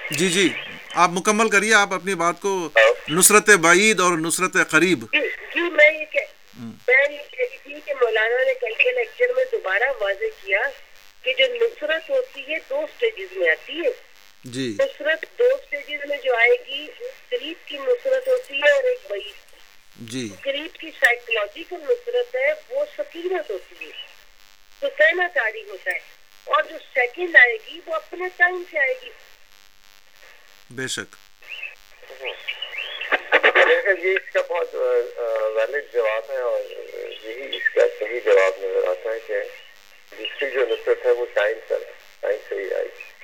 جی جی آپ مکمل کریے آپ اپنی بات کو نصرت بعید اور نصرت قریب۔ جی جی میں یہ کہ میں یہ کہہ رہی تھی کہ مولانا نے کل کے لیکچر میں دوبارہ واضح کیا کہ جو نصرت ہوتی ہے دو سٹیجز میں آتی ہے۔ جی۔ نصرت دو سٹیجز میں جو آئے گی قریب کی نصرت ہوتی ہے اور ایک بعید۔ جی۔ قریب کی سائیکولوجیکل نصرت ہے وہ سکینت ہوتی ہے۔ تو کہنا تاریخ ہوتا ہے اور جو سیکنڈ آئے گی وہ اپنے ٹائم سے آئے گی۔ بے شک۔ یہ اس کا بہت ویلڈ جواب ہے اور یہی اس کا صحیح جواب نظر آتا ہے کہ دوسری جو نصرت ہے وہ ٹائم سے ٹائم سے ہی آئے گی۔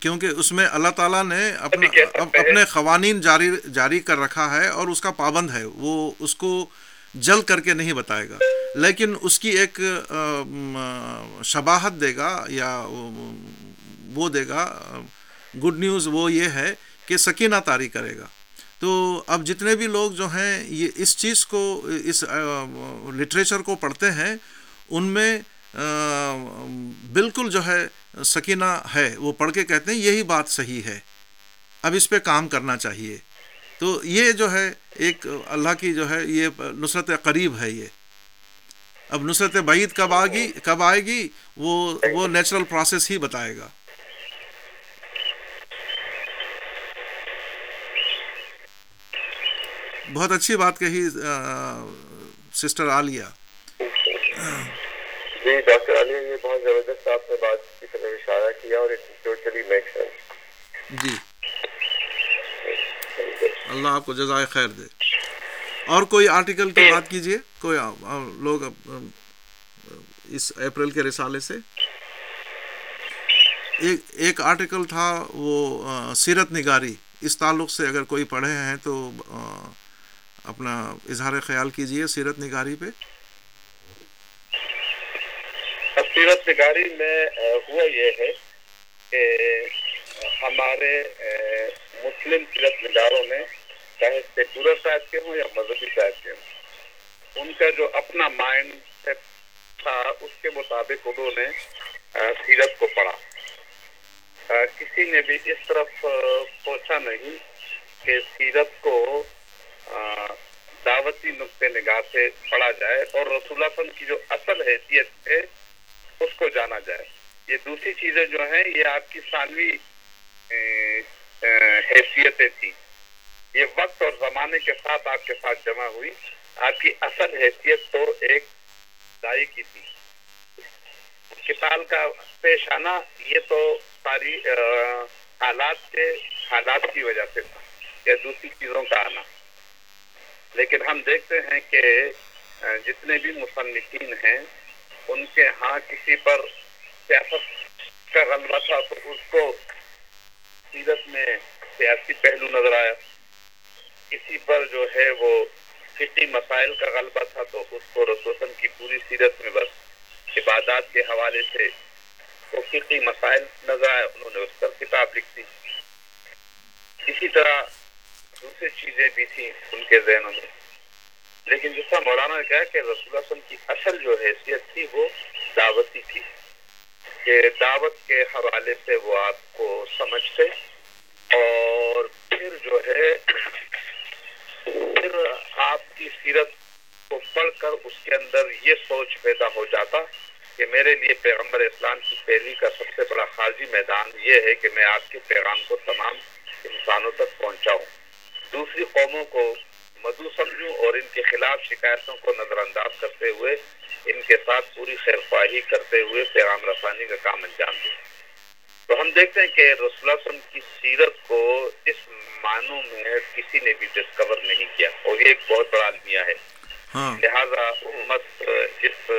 کیونکہ اس میں اللہ تعالیٰ نے اپنا۔ اپنے قوانین جاری جاری کر رکھا ہے اور اس کا پابند ہے۔ وہ اس کو جل کر کے نہیں بتائے گا۔ لیکن اس کی ایک شباہت دے گا یا وہ دے گا۔ گڈ نیوز وہ یہ ہے کہ سکینہ طاری کرے گا۔ تو اب جتنے بھی لوگ جو ہیں، یہ اس چیز کو، اس لٹریچر کو پڑھتے ہیں، ان میں بالکل جو ہے سکینہ ہے۔ وہ پڑھ کے کہتے ہیں، یہی بات صحیح ہے۔ اب اس پہ کام کرنا چاہیے۔ تو یہ جو ہے ایک اللہ کی جو ہے یہ نصرت قریب ہے یہ۔ اب نصرت بعید کب آگی، کب آئے گی، وہ وہ نیچرل پروسیس ہی بتائے گا۔ بہت اچھی بات کہی سسٹر عالیہ۔ جی ڈاکٹر علی یہ بہت زبردست آپ نے بات کی طرف اشارہ کیا اور اٹ ٹوٹلی میک سینس جی اللہ آپ کو جزائے خیر دے۔ اور کوئی آرٹیکل کی بات کیجیے کوئی لوگ اس اپریل کے رسالے سے۔ ایک ایک آرٹیکل تھا وہ سیرت نگاری۔ اس تعلق سے اگر کوئی پڑھے ہیں تو اپنا اظہار خیال کیجیے سیرت نگاری پہ۔ سیرت نگاری میں ہوا یہ ہے کہ ہمارے مسلم سیرت نگاروں نے چاہے سیکولر ٹائپ کے ہوں یا مذہبی ٹائپ کے ہوں؟ ان کا جو اپنا مائنڈ سیٹ تھا، اس کے مطابق انہوں نے سیرت کو پڑھا۔ کسی نے بھی اس طرف سوچا نہیں کہ سیرت کو دعوتی نقطۂ نگاہ سے پڑھا جائے اور رسول اللہ کی جو اصل حیثیت ہے، اس کو جانا جائے۔ یہ دوسری چیزیں جو ہیں، یہ آپ کی ثانوی حیثیتیں تھیں۔ یہ وقت اور زمانے کے ساتھ آپ کے ساتھ جمع ہوئی۔ آپ کی اصل حیثیت تو ایک دائی کی تھی۔ کتاب کا پیش آنا یہ تو ساری حالات کے حالات کی وجہ سے تھا یا دوسری چیزوں کا آنا۔ لیکن ہم دیکھتے ہیں کہ جتنے بھی مصنفین ہیں، ان کے ہاں کسی پر سیاست کا غلبہ تھا تو اس کو سیرت میں سیاسی پہلو نظر آیا۔ کسی پر جو ہے وہ فقی مسائل کا غلبہ تھا تو اس کو رسوسن کی پوری سیرت میں بس عبادات کے حوالے سے وہ فقی مسائل نظر آئے، انہوں نے اس پر کتاب لکھ دی اسی طرح دوسری چیزیں بھی تھیں ان کے ذہنوں میں۔ لیکن جس طرح مولانا نے کہا کہ رسول اللہ وسلم کی اصل جو حیثیت تھی وہ دعوتی تھی، کہ دعوت کے حوالے سے وہ آپ کو سمجھتے اور پھر جو ہے پھر آپ کی سیرت کو پڑھ کر اس کے اندر یہ سوچ پیدا ہو جاتا کہ میرے لیے پیغمبر اسلام کی پیروی کا سب سے بڑا خارجی میدان یہ ہے کہ میں آپ کے پیغام کو تمام انسانوں تک پہنچاؤں۔ دوسری قوموں کو مدعو سمجھوں اور ان کے خلاف شکایتوں کو نظر انداز کرتے ہوئے ان کے ساتھ پوری خیر خواہی کرتے ہوئے پیغام رسانی کا کام انجام دوں۔ تو ہم دیکھتے ہیں کہ رسول اللہ صلی اللہ علیہ وسلم کی سیرت کو اس معنوں میں کسی نے بھی ڈسکور نہیں کیا اور یہ ایک بہت بڑا المیہ ہے۔ ہاں۔ لہذا امت اس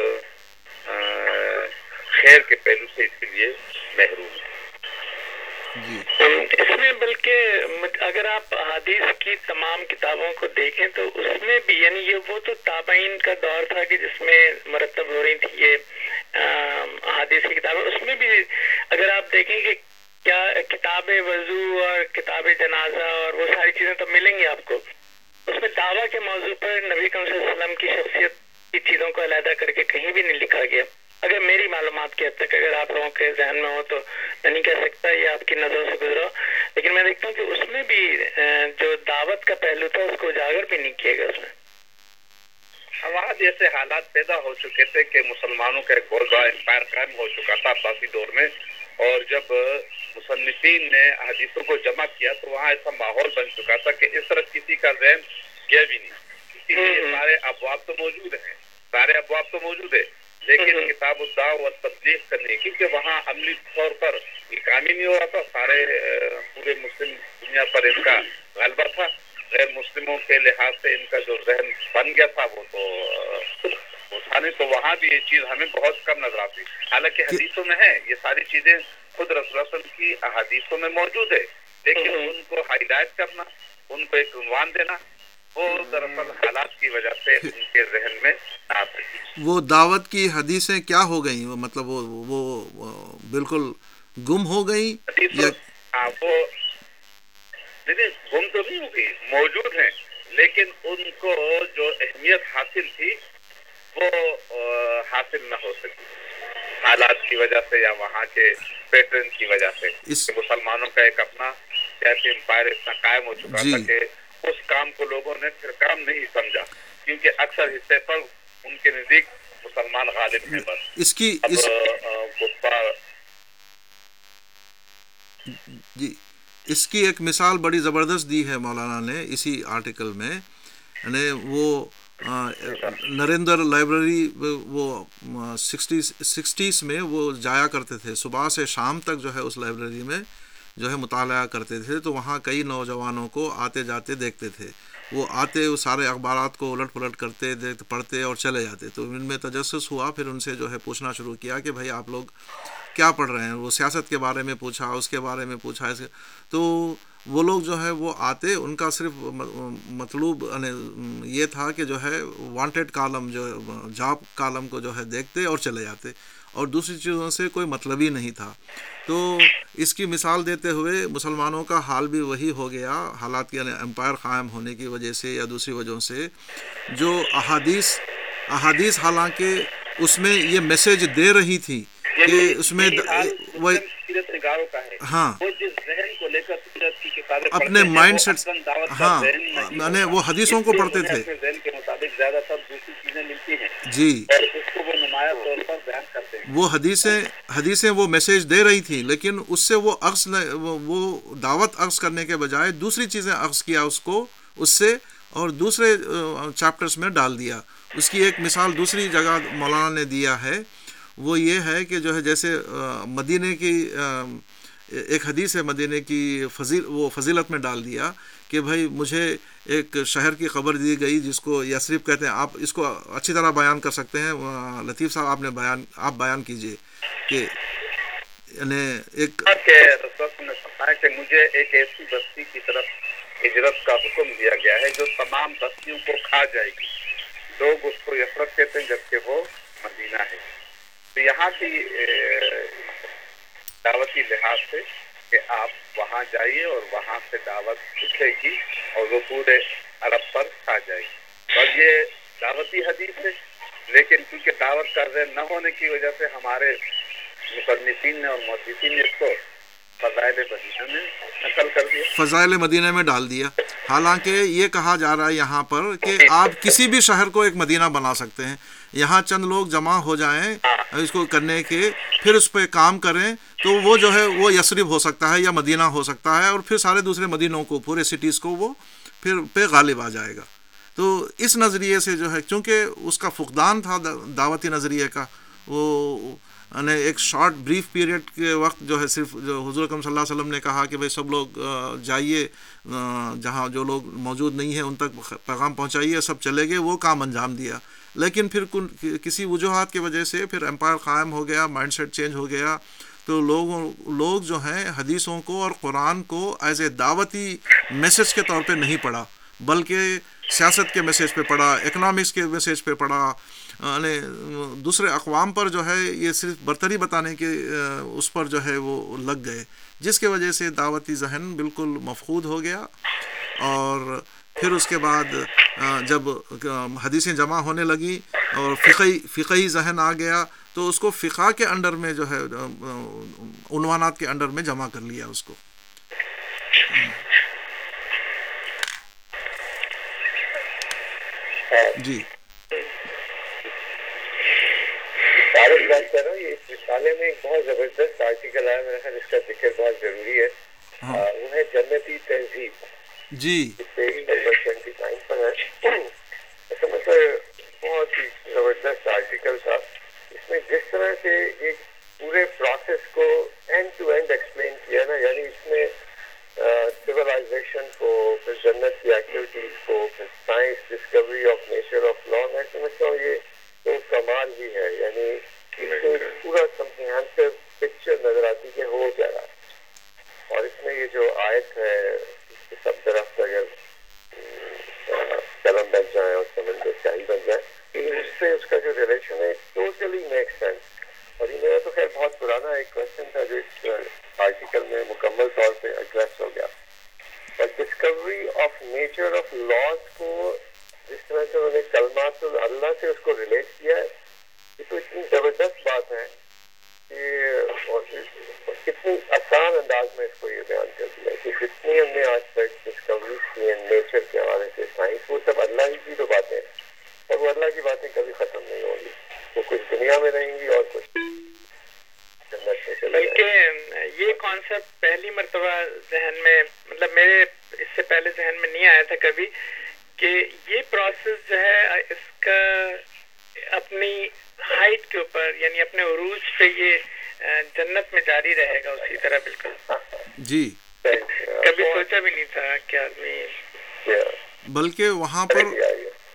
خیر کے پہلو سے اس کے لیے محروم ہے۔ جی۔ اس میں بلکہ اگر آپ حدیث کی تمام کتابوں کو دیکھیں تو اس میں بھی یعنی یہ وہ تو تابعین کا دور تھا کہ جس میں مرتب ہو رہی تھی یہ حدیث کی کتابیں۔ اس میں بھی اگر آپ دیکھیں کہ کیا کتاب وضو اور کتاب جنازہ اور وہ ساری چیزیں تو ملیں گی آپ کو۔ اس میں دعویٰ کے موضوع پر نبی کرم صلی اللہ علیہ وسلم کی شخصیت کی چیزوں کو علیحدہ کر کے کہیں بھی نہیں لکھا گیا۔ اگر میری معلومات کی حد تک اگر آپ لوگوں کے ذہن میں ہو تو میں نہیں کہہ سکتا یہ آپ کی نظروں سے گزرا لیکن میں دیکھتا ہوں کہ اس میں بھی جو دعوت کا پہلو تھا اس کو اجاگر بھی نہیں کیا گیا اس میں۔ وہاں جیسے حالات پیدا ہو چکے تھے کہ مسلمانوں کا ایک بہت بڑا امپائر قائم ہو چکا تھا عباسی دور میں۔ اور جب مصنفین نے حدیثوں کو جمع کیا تو وہاں ایسا ماحول بن چکا تھا کہ اس طرح کسی کا ذہن گیا بھی نہیں۔ اسی لیے سارے ابواب تو موجود ہیں۔ سارے ابواب تو موجود ہے لیکن کتاب الداع و تبلیغ کرنے کیونکہ وہاں عملی طور پر یہ کام ہی نہیں ہو رہا تھا سارے پورے مسلم دنیا پر ان کا غلبہ تھا۔ غیر مسلموں کے لحاظ سے ان کا جو ذہن بن گیا تھا وہ تو اٹھانے تو وہاں بھی یہ چیز ہمیں بہت کم نظر آتی۔ حالانکہ حدیثوں میں ہے یہ ساری چیزیں خود رسول وسلم کی احادیثوں میں موجود ہے۔ لیکن ان کو ہائی لائٹ کرنا ان کو ایک عنوان دینا وہ دراصل حالات کی وجہ سے ان کے ذہن میں آ سکی وہ دعوت کی حدیثیں کیا ہو گئیں؟ مطلب وہ وہ بالکل گم ہو گئی ہاں وہ گم تو نہیں ہوگی موجود ہیں لیکن ان کو جو اہمیت حاصل تھی وہ حاصل نہ ہو سکی۔ حالات کی وجہ سے یا وہاں کے پیٹرن کی وجہ سے مسلمانوں کا ایک اپنا ایسے امپائر اتنا قائم ہو چکا جی۔ تھا کہ اس کام کو لوگوں نے پھر کام نہیں سمجھا کیونکہ اکثر حصے پر ان کے نزدیک مسلمان غالب ہیں بس۔ اس کی اس جی اس کی ایک مثال بڑی زبردست دی ہے مولانا نے اسی آرٹیکل میں۔ یعنی وہ نریندر لائبریری وہ سکسٹی سکسٹیز میں وہ جایا کرتے تھے۔ صبح سے شام تک جو ہے اس لائبریری میں۔ جو ہے مطالعہ کرتے تھے تو وہاں کئی نوجوانوں کو آتے جاتے دیکھتے تھے۔ وہ آتے وہ سارے اخبارات کو الٹ پلٹ کرتے دیکھ پڑھتے اور چلے جاتے۔ تو ان میں تجسس ہوا، پھر ان سے جو ہے پوچھنا شروع کیا کہ بھائی آپ لوگ کیا پڑھ رہے ہیں؟ وہ سیاست کے بارے میں پوچھا، اس کے بارے میں پوچھا، اس کے تو وہ لوگ جو ہے وہ آتے، ان کا صرف مطلوب یعنی یہ تھا کہ جو ہے وانٹیڈ کالم جو جاب کالم کو جو ہے دیکھتے اور چلے جاتے۔ اور دوسری چیزوں سے کوئی مطلب ہی نہیں تھا۔ تو اس کی مثال دیتے ہوئے مسلمانوں کا حال بھی وہی ہو گیا حالات یعنی امپائر قائم ہونے کی وجہ سے یا دوسری وجہوں سے۔ جو احادیث احادیث حالانکہ اس میں یہ میسیج دے رہی تھی کہ اس میں ہاں۔ اپنے مائنڈ سیٹ ہاں ذہن نہیں یعنی۔ وہ حدیثوں کو پڑھتے تھے۔ کے جی۔ وہ طور پر بیان کرتے ہیں وہ حدیثیں حدیثیں وہ میسیج دے رہی تھی لیکن اس سے وہ عکس وہ دعوت عکس کرنے کے بجائے دوسری چیزیں عکس کیا اس کو اس سے اور دوسرے چیپٹرس میں ڈال دیا۔ اس کی ایک مثال دوسری جگہ مولانا نے دیا ہے۔ وہ یہ ہے کہ جو ہے جیسے آ، مدینے کی ایک حدیث ہے مدینے کی فضیل وہ فضیلت میں ڈال دیا کہ بھائی مجھے ایک شہر کی خبر دی گئی جس کو یسریف کہتے ہیں۔ آپ اس کو اچھی طرح بیان کر سکتے ہیں۔ لطیف صاحب، آپ نے بیان، آپ بیان کیجیے کہ یعنی ایک کہ رسول نے فرمایا کہ مجھے ایک ایسی بستی کی طرف ہجرت کا حکم دیا گیا ہے جو تمام بستیوں کو کھا جائے گی۔ لوگ اس کو یسرت کہتے ہیں جبکہ وہ مدینہ ہے۔ تو یہاں کی دعوتی لحاظ سے کہ آپ وہاں جائیے اور وہاں سے دعوت اٹھے گی اور وہ پورے عرب پر کھا جائے گی۔ اور یہ دعوتی حدیث ہے، لیکن کیونکہ دعوت کا ذہن نہ ہونے کی وجہ سے ہمارے مصنفین نے اور محدثین نے اس کو فضائل مدینہ میں نقل کر دیا۔ فضائل مدینہ میں ڈال دیا۔ حالانکہ یہ کہا جا رہا ہے یہاں پر کہ آپ کسی بھی شہر کو ایک مدینہ بنا سکتے ہیں۔ یہاں چند لوگ جمع ہو جائیں اس کو کرنے کے، پھر اس پہ کام کریں تو وہ جو ہے، وہ یسرب ہو سکتا ہے یا مدینہ ہو سکتا ہے اور پھر سارے دوسرے مدینوں کو، پورے سٹیز کو وہ پھر پہ غالب آ جائے گا۔ تو اس نظریے سے جو ہے، چونکہ اس کا فقدان تھا دعوتی نظریے کا، وہ یعنی ایک شارٹ بریف پیریڈ کے وقت جو ہے، صرف جو حضور اکرم صلی اللہ علیہ وسلم نے کہا کہ بھائی سب لوگ جائیے جہاں جو لوگ موجود نہیں ہیں، ان تک پیغام پہنچائیے، سب چلے گئے، وہ کام انجام دیا۔ لیکن پھر کسی وجوہات کی وجہ سے پھر امپائر قائم ہو گیا مائنڈ سیٹ چینج ہو گیا۔ تو لوگوں لوگ جو ہیں حدیثوں کو اور قرآن کو ایز اے دعوتی میسج کے طور پہ نہیں پڑھا، بلکہ سیاست کے میسیج پہ پڑھا اکنامکس کے میسیج پہ پڑھا۔ یعنی دوسرے اقوام پر جو ہے یہ صرف برتری بتانے کے، اس پر جو ہے وہ لگ گئے، جس کی وجہ سے دعوتی ذہن بالکل مفقود ہو گیا۔ اور پھر اس کے بعد جب حدیثیں جمع ہونے لگی اور فقہی فقہی ذہن آ گیا تو اس کو فقہ کے انڈر میں جو ہے عنوانات کے انڈر میں جمع کر لیا اس کو۔ جی۔ عارف بات کر رہا ہوں یہ اس رسالے میں ایک بہت زبردست آرٹیکل آیا میرا خیال اس کا ذکر بہت ضروری ہے۔ آ، وہ ہے جنتی تہذیب۔ جی۔ بہت ہی زبردست آرٹیکل تھا۔ اس میں جس طرح سے ایک پورے پروسیس کو اینڈ ٹو اینڈ ایکسپلین کیا نا یعنی اس میں سولائزیشن کو پھر جنت کی ایکٹیویٹیز کو پھر science discovery of nature of law میں سمجھتا ہوں یہ تو کمال ہی ہے۔ یعنی اس سے پورا کمپریہنسو پکچر نظر آتی کہ ہو کیا رہا اور اس میں یہ جو آیت ہے اس سب طرف اگر قلم بن جائے اور سمندر شاہی بن جائے اس سے اس کا جو ریلیشن ہے ٹوٹلی میک سینس اور یہ میرا تو خیر بہت پرانا ایک کوشچن تھا جو اس آرٹیکل میں مکمل طور پہ ایڈریس ہو گیا اور discovery of nature of laws کو جس طرح سے انہوں نے کلمات اللہ سے اس کو ریلیٹ کیا ہے یہ تو اتنی زبردست بات ہے کہ کتنی آسان انداز میں اس کو یہ بیان کر دیا کہ جتنی ہم نے آج تک ڈسکوریز کی ہیں نیچر کے حوالے سے سائنس وہ سب اللہ ہی کی تو باتیں ہیں۔ اور وہ اللہ کی باتیں کبھی ختم نہیں ہوں گی۔ وہ کچھ دنیا میں رہیں گی اور کچھ بلکہ، یہ کانسیپٹ پہلی مرتبہ ذہن میں مطلب میرے اس سے پہلے ذہن میں نہیں آیا تھا کبھی کہ یہ پروسیس جو ہے، اس کا اپنی ہائٹ کے اوپر یعنی اپنے عروج پہ یہ جنت میں جاری رہے گا اسی طرح بالکل۔ جی۔ کبھی سوچا بھی نہیں تھا کہ آدمی بلکہ وہاں پر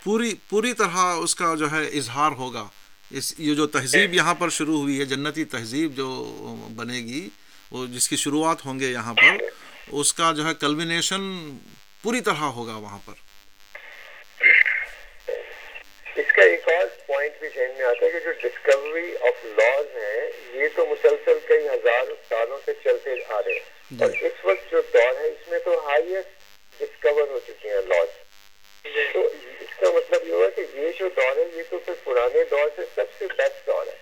پوری پوری طرح اس کا جو ہے اظہار ہوگا۔ اس یہ جو تہذیب یہاں پر شروع ہوئی ہے جنتی تہذیب جو بنے گی وہ جس کی شروعات ہوں گے یہاں پر اس کا جو ہے کلمینیشن پوری طرح ہوگا وہاں پر۔ اس کا ایک اور پوائنٹ بھی ذہن میں آتا ہے کہ جو ڈسکوری آف لاز ہیں یہ تو مسلسل کئی ہزار سالوں سے چلتے آ رہے ہیں۔ اور اس وقت جو دور ہے اس میں تو ہائیسٹ ڈسکور ہو چکے ہیں لاز تو اس کا مطلب یہ ہوا کہ یہ جو دور ہے یہ تو پھر پرانے دور سے سب سے بیسٹ دور ہے۔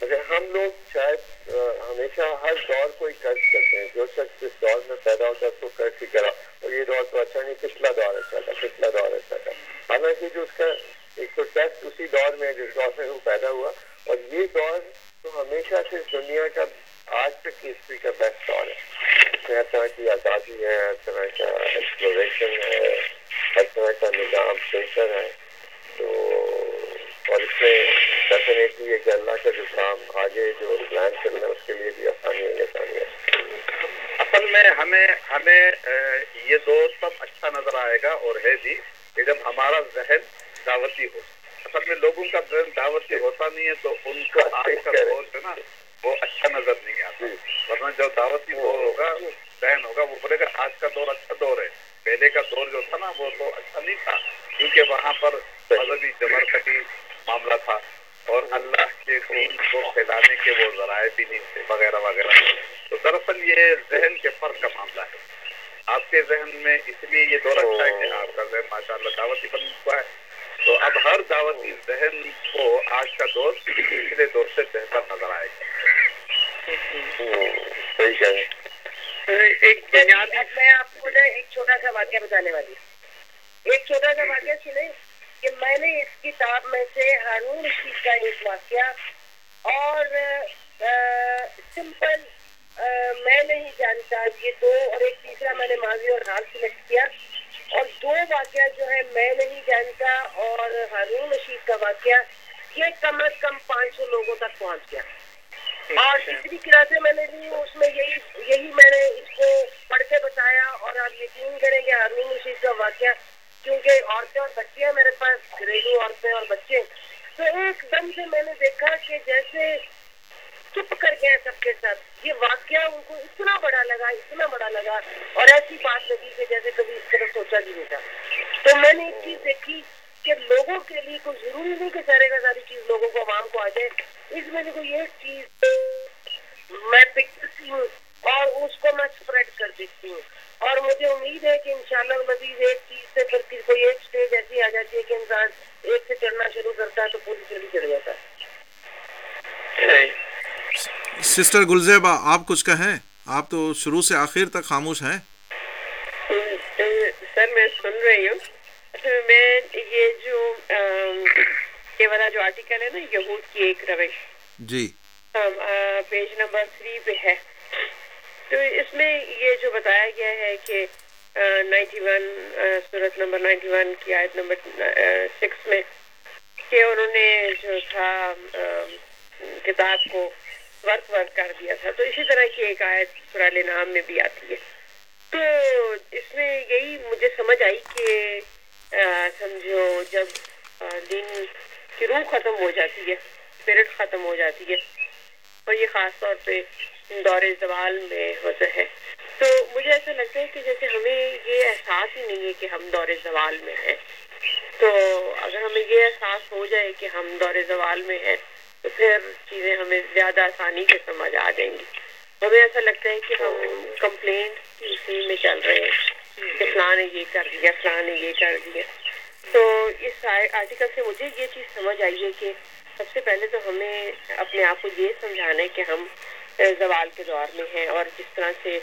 اگر ہم لوگ شاید ہمیشہ ہر دور کو ہی قرض کرتے ہیں جو شخص جس دور میں پیدا ہوتا ہے اس کو قرض ہی کرا۔ اور یہ دور تو اچھا نہیں پچھلا دور اچھا تھا پچھلا دور اچھا تھا۔ حالانکہ جو اس کا ایک تو ٹیسٹ اسی دور میں ہے جس دور میں وہ پیدا ہوا۔ اور یہ دور تو ہمیشہ سے دنیا کا آج تک کی ہسٹری کا بیسٹ دور ہے۔ اس میں ہر طرح کی آزادی ہے، ہر طرح کا ایکسپلوریشن ہے، ہر طرح کا نظام بہتر ہے۔ تو اور اس میں ڈیفینیٹلی ہے کہ اللہ کا جو کام آگے جو پلان کرنا ہے، اس کے لیے بھی آسانی ہے آسانی ہے۔ اصل میں ہمیں ہمیں یہ دور سب اچھا نظر آئے گا اور ہے جی کہ جب ہمارا ذہن دعوتی ہو۔ اصل میں لوگوں کا ذہن دعوتی ہوتا نہیں ہے تو ان کو آج کا دور ہے نا وہ اچھا نظر نہیں آتا۔ ورنہ جو دعوتی دور ہوگا ذہن ہوگا وہ بولے گا آج کا دور اچھا دور ہے۔ پہلے کا دور جو تھا نا وہ تو اچھا نہیں تھا۔ کیونکہ وہاں پر مذہبی جمرکٹی معاملہ تھا۔ اور اللہ کے دین کو پھیلانے کے وہ ذرائع بھی نہیں تھے وغیرہ وغیرہ۔ تو دراصل یہ ذہن کے فرق کا معاملہ ہے۔ آپ کے ذہن میں اس لیے یہ دور اچھا ہے کہ آپ کا ذہن ماشاء اللہ دعوتی بن چکا ہے۔ تو اب ہر دعوتی ذہن کو آج کا دور پچھلے دور سے بہتر نظر آئے۔ گا ایک بنیادی میں آپ کو نا ایک چھوٹا سا واقعہ بتانے والی ایک چھوٹا سا واقعہ سنیں کہ میں نے اس کتاب میں سے ہارون رشید کا ایک واقعہ اور سمپل میں نہیں جانتا یہ دو اور ایک تیسرا میں نے ماضی اور حال سلیکٹ کیا۔ اور دو واقعہ جو ہے میں نہیں جانتا اور ہارون رشید کا واقعہ یہ کم از کم پانچ سو لوگوں تک پہنچ گیا اور تیسری کلاسیں میں نے لی اس میں یہی یہی میں نے اس کو پڑھ کے بتایا اور آپ یقین کریں گے ہارون رشید کا واقعہ کیونکہ عورتیں اور بچے ہیں میرے پاس گھریلو عورتیں اور بچے۔ تو ایک دم سے میں نے دیکھا کہ جیسے چپ کر گئے سب کے ساتھ۔ یہ واقعہ ان کو اتنا بڑا لگا، اتنا بڑا لگا۔ اور ایسی بات لگی کہ جیسے کبھی اس طرح سوچا بھی نہیں تھا۔ تو میں نے ایک چیز دیکھی کہ لوگوں کے لیے کوئی ضروری نہیں کہ سارے کا ساری چیز لوگوں کو عوام کو آ جائے۔ اس میں سے کوئی ایک چیز میں پک ہوں اور اس کو میں اسپریڈ کر دیتی ہوں۔ اور مجھے امید ہے کہ انشاءاللہ مزید ایک چیز سے پھر پھر کوئی ایک سٹیج ایسی آ جاتی ہے کہ انسان ایک سے چڑھنا شروع کرتا ہے تو پوری چڑھی چڑھ جاتا ہے۔ جی۔ سسٹر گلزیبا آپ کچھ کہیں آپ تو شروع سے آخر تک خاموش ہیں سر میں سن رہی ہوں اصل میں یہ جو یہ والا جو آرٹیکل ہے نا یہود کی ایک روش جی پیج نمبر تھری پہ ہے تو اس میں یہ جو بتایا گیا ہے کہ نائنٹی ون صورت نمبر نائنٹی ون کی آیت نمبر سکس میں کہ انہوں نے جو تھا کتاب کو ورک ورک کر دیا تھا۔ تو اسی طرح کی ایک آیت سرال نام میں بھی آتی ہے۔ تو اس میں یہی مجھے سمجھ آئی کہ سمجھو جب آ، دین کی روح ختم ہو جاتی ہے اسپرٹ ختم ہو جاتی ہے اور یہ خاص طور پہ دور زوال میں ہوتا ہے۔ تو مجھے ایسا لگتا ہے کہ جیسے ہمیں یہ احساس ہی نہیں ہے کہ ہم دور زوال میں ہیں۔ تو اگر ہمیں یہ احساس ہو جائے کہ ہم دور زوال میں ہیں پھر چیزیں ہمیں زیادہ آسانی سے سمجھ آ جائیں گی۔ ہمیں ایسا لگتا ہے کہ ہم کمپلینٹ اسی میں چل رہے ہیں کہ فلاں نے یہ کر دیا فلاں نے یہ کر دیا۔ تو اس آرٹیکل سے مجھے یہ چیز سمجھ آئی ہے کہ سب سے پہلے تو ہمیں اپنے آپ کو یہ سمجھانا ہے کہ ہم زوال کے دور میں ہیں اور جس طرح سے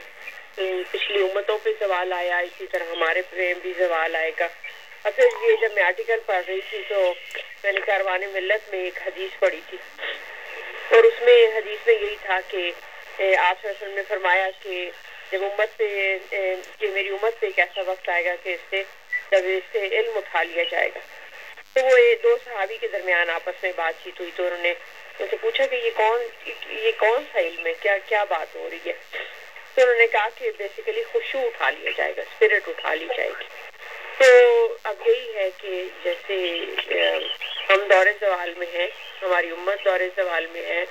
پچھلی امتوں پہ زوال آیا، اسی طرح ہمارے پہ بھی زوال آئے گا۔ اور پھر یہ جب میں آرٹیکل پڑھ رہی تھی تو میں نے کاروان ملت میں ایک حدیث پڑھی تھی۔ اور اس میں حدیث میں یہی تھا کہ آپ وسلم نے فرمایا کہ جب امت پہ کہ میری امت پہ ایک ایسا وقت آئے گا کہ اس سے، جب اس سے علم اٹھا لیا جائے گا۔ تو وہ دو صحابی کے درمیان آپس میں بات چیت ہوئی تو انہوں نے ان سے پوچھا کہ یہ کون یہ کون سا علم ہے؟ کیا کیا بات ہو رہی ہے؟ تو انہوں نے کہا کہ بیسیکلی خوشو اٹھا لیا جائے گا اسپرٹ اٹھا لی جائے گی۔ تو اب یہی ہے کہ جیسے ہم دور زوال میں ہیں، ہماری امت دور زوال میں ہے،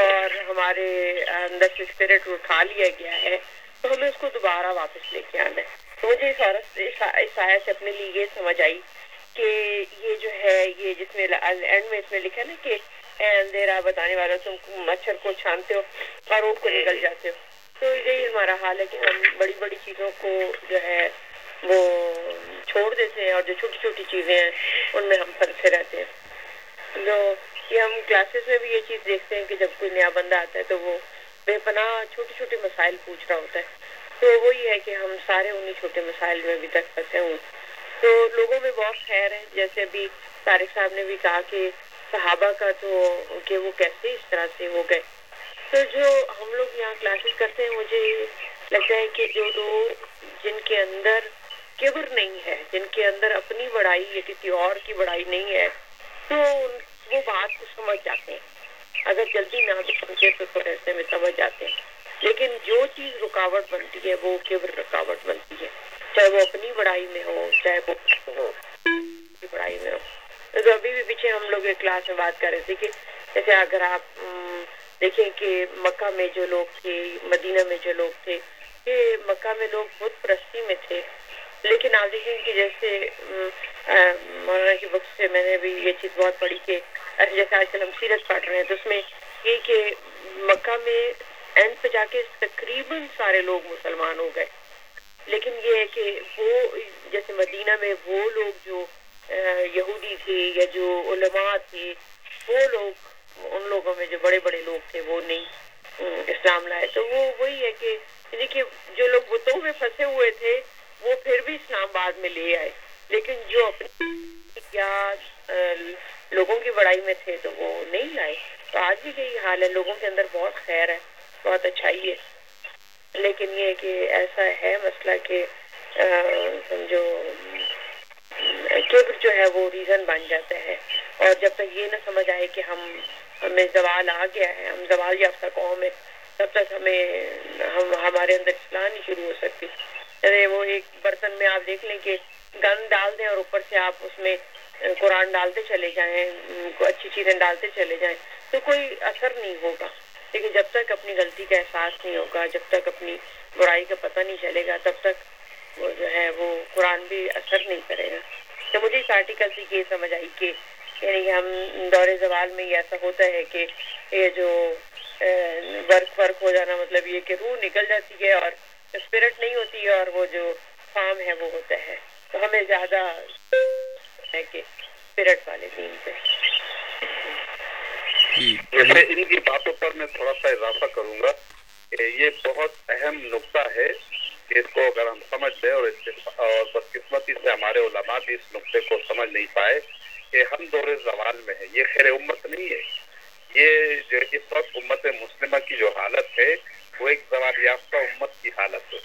اور ہمارے اندر سے اسپرٹ اٹھا لیا گیا ہے، تو ہمیں اس کو دوبارہ واپس لے کے آنا ہے۔ تو مجھے اس عورت، اس اس آیت سے اپنے لیے یہ سمجھ آئی کہ یہ جو ہے، یہ جس میں اینڈ میں اس میں لکھا نا کہ اندھیرا، بتانے والا تم مچھر کو چھانتے ہو اور ان کو نکل جاتے ہو۔ تو یہی ہمارا حال ہے کہ ہم بڑی بڑی چیزوں کو جو ہے وہ چھوڑ دیتے ہیں اور جو چھوٹی چھوٹی چیزیں ہیں، ان میں ہم پھنسے رہتے ہیں۔ جو یہ ہم کلاسز میں بھی یہ چیز دیکھتے ہیں کہ جب کوئی نیا بندہ آتا ہے تو وہ بے پناہ چھوٹے چھوٹے مسائل پوچھ رہا ہوتا ہے۔ تو وہی ہے کہ ہم سارے انہیں چھوٹے مسائل میں ابھی تک پھنسے ہوں۔ تو لوگوں میں بہت خیر ہے۔ جیسے ابھی طارق صاحب نے بھی کہا کہ صحابہ کا تو کہ وہ کیسے اس طرح سے ہو گئے۔ تو جو ہم لوگ یہاں کلاسز کرتے ہیں، مجھے لگتا ہے کہ جو لوگ جن کے اندر کبر نہیں ہے، جن کے اندر اپنی بڑائی یعنی یا کسی اور کی بڑائی نہیں ہے، تو وہ بات کو سمجھ جاتے ہیں۔ اگر جلدی نہ بھی سمجھے تو تھوڑے سے میں سمجھ جاتے ہیں۔ لیکن جو چیز رکاوٹ بنتی ہے، وہ کبر رکاوٹ بنتی ہے۔ چاہے وہ اپنی بڑائی میں ہو، چاہے وہ ہو بڑائی میں ہو۔ تو ابھی بھی پیچھے ہم لوگ ایک کلاس میں بات کر رہے تھے کہ جیسے اگر آپ دیکھیں کہ مکہ میں جو لوگ تھے، مدینہ میں جو لوگ تھے، کہ مکہ میں لوگ بت پرستی میں تھے۔ لیکن آپ دیکھیں کہ جیسے مولانا کی بک سے میں نے بھی یہ چیز بہت پڑھی کہ جیسے آج کل ہم سیرت پڑھ رہے ہیں تو اس میں یہ کہ مکہ میں اینڈ پہ جا کے تقریباً سارے لوگ مسلمان ہو گئے۔ لیکن یہ ہے کہ وہ جیسے مدینہ میں وہ لوگ جو یہودی تھے یا جو علماء تھے، وہ لوگ، ان لوگوں میں جو بڑے بڑے لوگ تھے وہ نہیں اسلام لائے۔ تو وہ وہی ہے کہ یعنی دیکھیے جو لوگ بتوں میں پھنسے ہوئے تھے وہ پھر بھی اسلام آباد میں لے آئے۔ لیکن جو اپنی یا لوگوں کی بڑائی میں تھے تو وہ نہیں لائے تو آج بھی یہی حال ہے۔ لوگوں کے اندر بہت خیر ہے، بہت اچھائی ہے۔ لیکن یہ کہ ایسا ہے مسئلہ کہ سمجھو، کبر جو ہے وہ ریزن بن جاتا ہے۔ اور جب تک یہ نہ سمجھ آئے کہ ہم، ہمیں زوال آ گیا ہے، ہم زوال یافتہ قوم ہے تب تک ہمیں، ہم، ہمارے اندر اصلاح نہیں شروع ہو سکتی۔ ارے، وہ ایک برتن میں آپ دیکھ لیں کہ گن ڈال دیں اور اوپر سے آپ اس میں قرآن ڈالتے چلے جائیں، اچھی چیزیں ڈالتے چلے جائیں، تو کوئی اثر نہیں ہوگا۔ لیکن جب تک اپنی غلطی کا احساس نہیں ہوگا، جب تک اپنی برائی کا پتہ نہیں چلے گا، تب تک وہ جو ہے، وہ قرآن بھی اثر نہیں کرے گا۔ تو مجھے اس آرٹیکل سے یہ سمجھ آئی کہ یعنی ہم دور زوال میں یہ ایسا ہوتا ہے کہ یہ جو ورک ورک ہو جانا مطلب یہ کہ روح نکل جاتی ہے اور اسپرٹ نہیں ہوتی اور وہ جو فارم ہے وہ ہوتا ہے۔ تو ہمیں زیادہ ہے کہ اسپرٹ والے دین پہ جی۔ جیسے ان کی باتوں پر میں تھوڑا سا اضافہ کروں گا کہ یہ بہت اہم نقطہ ہے کہ اس کو اگر ہم سمجھ لیں اور اور بدقسمتی سے ہمارے علماء بھی اس نقطے کو سمجھ نہیں پائے کہ ہم دور زوال میں ہیں۔ یہ خیر امت نہیں ہے۔ یہ جو اس وقت امت مسلمہ کی جو حالت ہے وہ ایک زوال یافتہ امت کی حالت ہے۔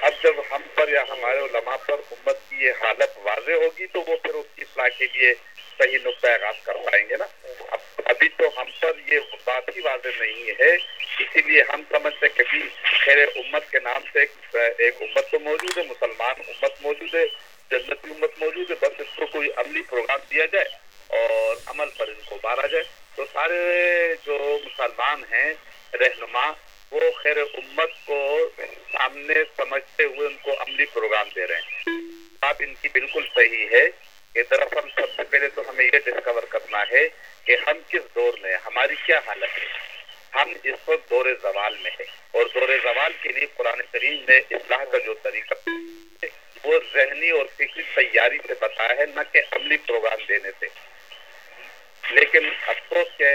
اب جب ہم پر یا ہمارے علماء پر امت کی یہ حالت واضح ہوگی تو وہ پھر اس کی اصلاح کے لیے صحیح نقطۂ آغاز کر پائیں گے نا۔ اب ابھی تو ہم پر یہ بات ہی واضح نہیں ہے۔ اسی لیے ہم سمجھتے کہ بھی خیر امت کے نام سے ایک ایک امت تو موجود ہے، مسلمان امت موجود ہے، جنتی امت موجود ہے، بس اس کو کوئی عملی پروگرام دیا جائے اور عمل پر ان کو مارا جائے۔ تو سارے جو مسلمان ہیں، رہنما وہ خیر امت کو سامنے سمجھتے ہوئے ان کو عملی پروگرام دے رہے ہیں۔ بات ان کی بالکل صحیح ہے کہ دراصل سب سے پہلے تو ہمیں یہ ڈسکور کرنا ہے کہ ہم کس دور میں ہیں ہماری کیا حالت ہے؟ ہم اس وقت دور زوال میں ہیں اور دور زوال کے لیے قرآن کریم نے اصلاح کا جو طریقہ ہے، وہ ذہنی اور فکری تیاری سے بتایا ہے نہ کہ عملی پروگرام دینے سے۔ لیکن افسوس کہ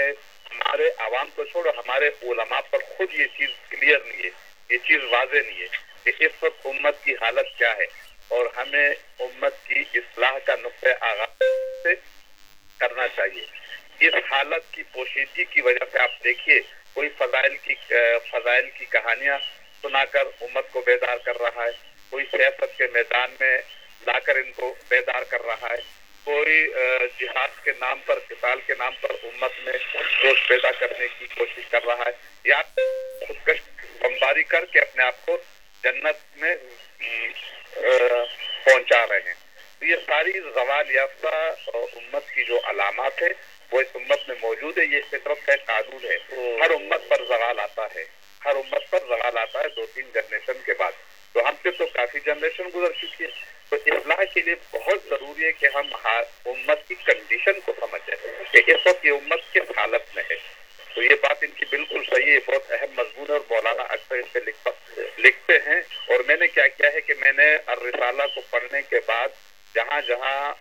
ہمارے عوام کو چھوڑو، ہمارے علماء پر خود یہ چیز کلیئر نہیں ہے، یہ چیز واضح نہیں ہے کہ اس وقت امت کی حالت کیا ہے اور ہمیں امت کی اصلاح کا نقطۂ آغاز سے کرنا چاہیے۔ اس حالت کی پوشیدگی کی وجہ سے آپ دیکھیے، کوئی فضائل کی فضائل کی کہانیاں سنا کر امت کو بیدار کر رہا ہے، کوئی سیاست کے میدان میں لا کر ان کو بیدار کر رہا ہے۔ کوئی جہاد کے نام پر، قتال کے نام پر امت میں جوش پیدا کرنے کی کوشش کر رہا ہے۔ یا خودکش بمباری کر کے اپنے آپ کو جنت میں پہنچا رہے ہیں۔ تو یہ ساری زوال یافتہ امت کی جو علامات ہے وہ اس امت میں موجود ہے یہ فطرت کا قانون ہے۔ ہر امت پر زوال آتا ہے۔ ہر امت پر زوال آتا ہے دو تین جنریشن کے بعد۔ تو ہم سے تو کافی جنریشن گزر چکی ہے۔ تو اصلاح کے لیے بہت ضروری ہے کہ ہم امت کی کنڈیشن کو سمجھیں کہ اس وقت یہ امت کس حالت میں ہے۔ تو یہ بات ان کی بالکل صحیح ہے، بہت اہم مضمون ہے اور مولانا اکثر اس پہ لکھتے ہیں۔ اور میں نے کیا کیا ہے کہ میں نے الرسالہ کو پڑھنے کے بعد جہاں جہاں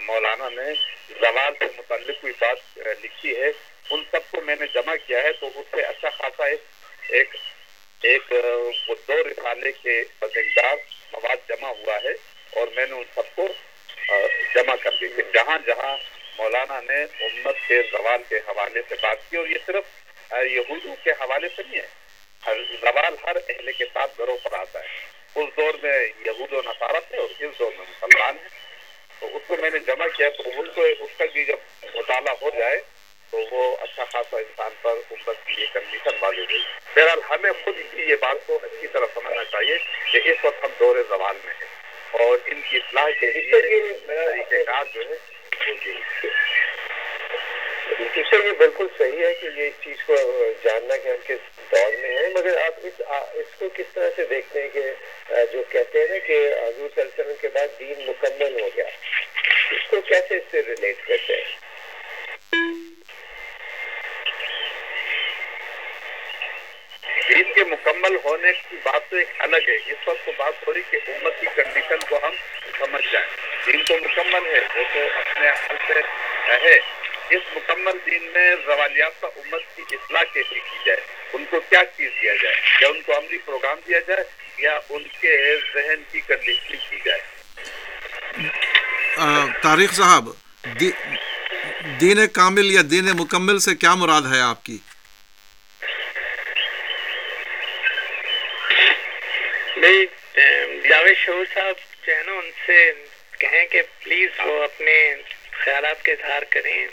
مولانا نے زوال سے متعلق کوئی بات لکھی ہے، ان سب کو میں نے جمع کیا ہے۔ تو اس سے اچھا خاصا ایک ایک دو رسالے کے مقدار مواد جمع ہوا ہے اور میں نے ان سب کو جمع کر دی۔ جہاں جہاں مولانا نے امت کے زوال کے حوالے سے بات کی، اور یہ صرف یہودوں کے حوالے سے نہیں ہے زوال ہر اہل کے ساتھ گھروں پر آتا ہے۔ اس دور میں یہود و نصارہ تھے اور اس دور میں مسلمان ہیں۔ تو اس کو میں نے جمع کیا تو ان کو اس کا بھی جب مطالعہ ہو جائے تو وہ اچھا خاصا انسان پر امت کی یہ کنڈیشن واضح ہوئی۔ بہرحال ہمیں خود کی یہ بات کو اچھی طرح سمجھنا چاہیے کہ اس وقت ہم دور زوال میں ہیں اور ان کی اصلاح کے لیے طریقہ کار جو ہے سر یہ بالکل صحیح ہے کہ یہ اس چیز کو جاننا کہ ہم کس دور میں ہیں مگر آپ اس اس کو کس طرح سے دیکھتے ہیں کہ جو کہتے ہیں نا کہ حضور صلی اللہ علیہ وسلم کے بعد دین مکمل ہو گیا۔ اس کو کیسے اس سے ریلیٹ کرتے ہیں؟ دین کے مکمل ہونے کی بات تو ایک الگ ہے۔ اس وقت تو بات ہو رہی کہ امت کی کنڈیشن کو ہم سمجھ جائیں۔ دین تو مکمل ہے، وہ تو اپنے حل سے ہے۔ اس مکمل دین میں زوالیات کا امت کی اصلاح کیسی کی جائے؟ ان کو کیا چیز دیا جائے؟ یا ان کو عملی پروگرام دیا جائے؟ یا ان کے ذہن کی کنڈیشننگ کی جائے؟ تاریخ صاحب دین کامل یا دین مکمل سے کیا مراد ہے آپ کی؟ بھائی جاوید شعور صاحب جو ہے نا ان سے کہیں کہ پلیز وہ اپنے خیالات کا اظہار کریں۔